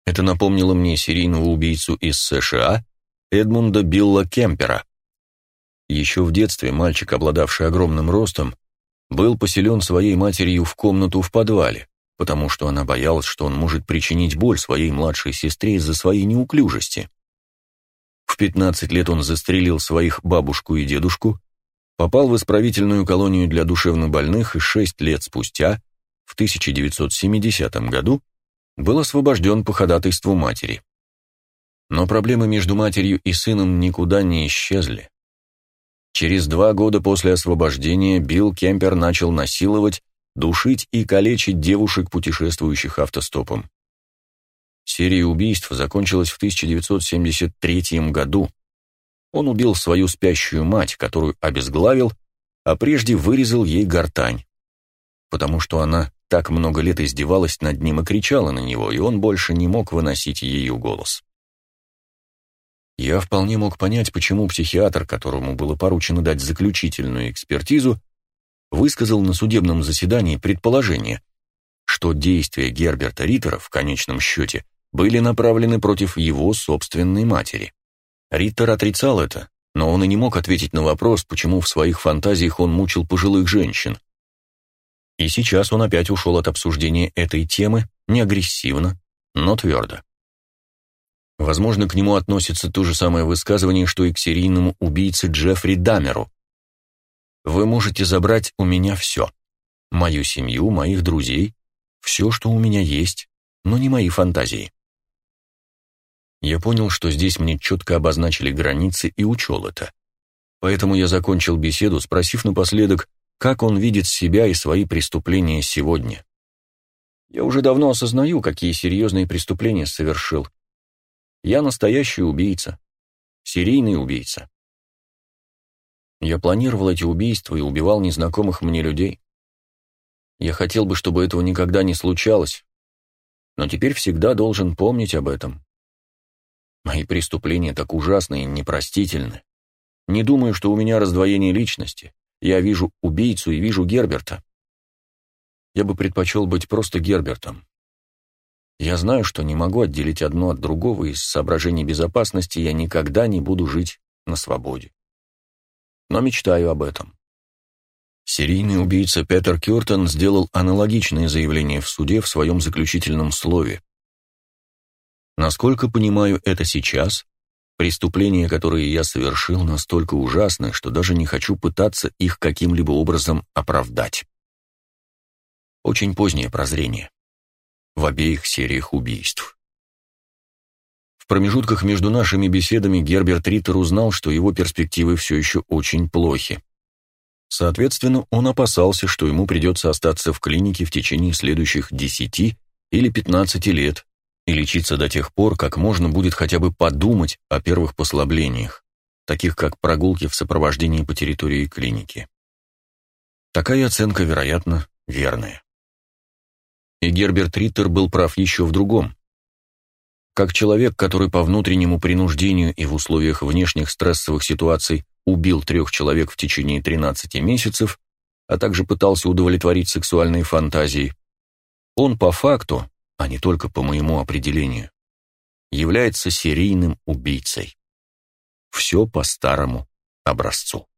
Это напомнило мне серийного убийцу из США Эдмунда Билла Кемпера. Еще в детстве мальчик, обладавший огромным ростом, был поселен своей матерью в комнату в подвале, потому что она боялась, что он может причинить боль своей младшей сестре из-за своей неуклюжести. В 15 лет он застрелил своих бабушку и дедушку, попал в исправительную колонию для душевнобольных и 6 лет спустя, в 1970 году, был освобожден по ходатайству матери. Но проблемы между матерью и сыном никуда не исчезли. Через два года после освобождения Билл Кемпер начал насиловать, душить и калечить девушек, путешествующих автостопом. Серия убийств закончилась в 1973 году. Он убил свою спящую мать, которую обезглавил, а прежде вырезал ей гортань, потому что она так много лет издевалась над ним и кричала на него, и он больше не мог выносить ее голос. Я вполне мог понять, почему психиатр, которому было поручено дать заключительную экспертизу, высказал на судебном заседании предположение, что действия Герберта Риттера в конечном счете были направлены против его собственной матери. Риттер отрицал это, но он и не мог ответить на вопрос, почему в своих фантазиях он мучил пожилых женщин. И сейчас он опять ушел от обсуждения этой темы, не агрессивно, но твердо. Возможно, к нему относится то же самое высказывание, что и к серийному убийце Джеффри Дамеру. «Вы можете забрать у меня все. Мою семью, моих друзей, все, что у меня есть, но не мои фантазии. Я понял, что здесь мне четко обозначили границы и учел это. Поэтому я закончил беседу, спросив напоследок, как он видит себя и свои преступления сегодня. Я уже давно осознаю, какие серьезные преступления совершил. Я настоящий убийца. Серийный убийца. Я планировал эти убийства и убивал незнакомых мне людей. Я хотел бы, чтобы этого никогда не случалось, но теперь всегда должен помнить об этом. Мои преступления так ужасны и непростительны. Не думаю, что у меня раздвоение личности. Я вижу убийцу и вижу Герберта. Я бы предпочел быть просто Гербертом. Я знаю, что не могу отделить одно от другого, и из соображений безопасности я никогда не буду жить на свободе. Но мечтаю об этом. Серийный убийца Петер Кёртон сделал аналогичное заявление в суде в своем заключительном слове. Насколько понимаю это сейчас, преступления, которые я совершил, настолько ужасны, что даже не хочу пытаться их каким-либо образом оправдать. Очень позднее прозрение. В обеих сериях убийств. В промежутках между нашими беседами Герберт Риттер узнал, что его перспективы все еще очень плохи. Соответственно, он опасался, что ему придется остаться в клинике в течение следующих 10 или 15 лет, и лечиться до тех пор, как можно будет хотя бы подумать о первых послаблениях, таких как прогулки в сопровождении по территории клиники. Такая оценка, вероятно, верная. И Герберт Риттер был прав еще в другом. Как человек, который по внутреннему принуждению и в условиях внешних стрессовых ситуаций убил трех человек в течение 13 месяцев, а также пытался удовлетворить сексуальные фантазии, он по факту а не только по моему определению, является серийным убийцей. Все по старому образцу.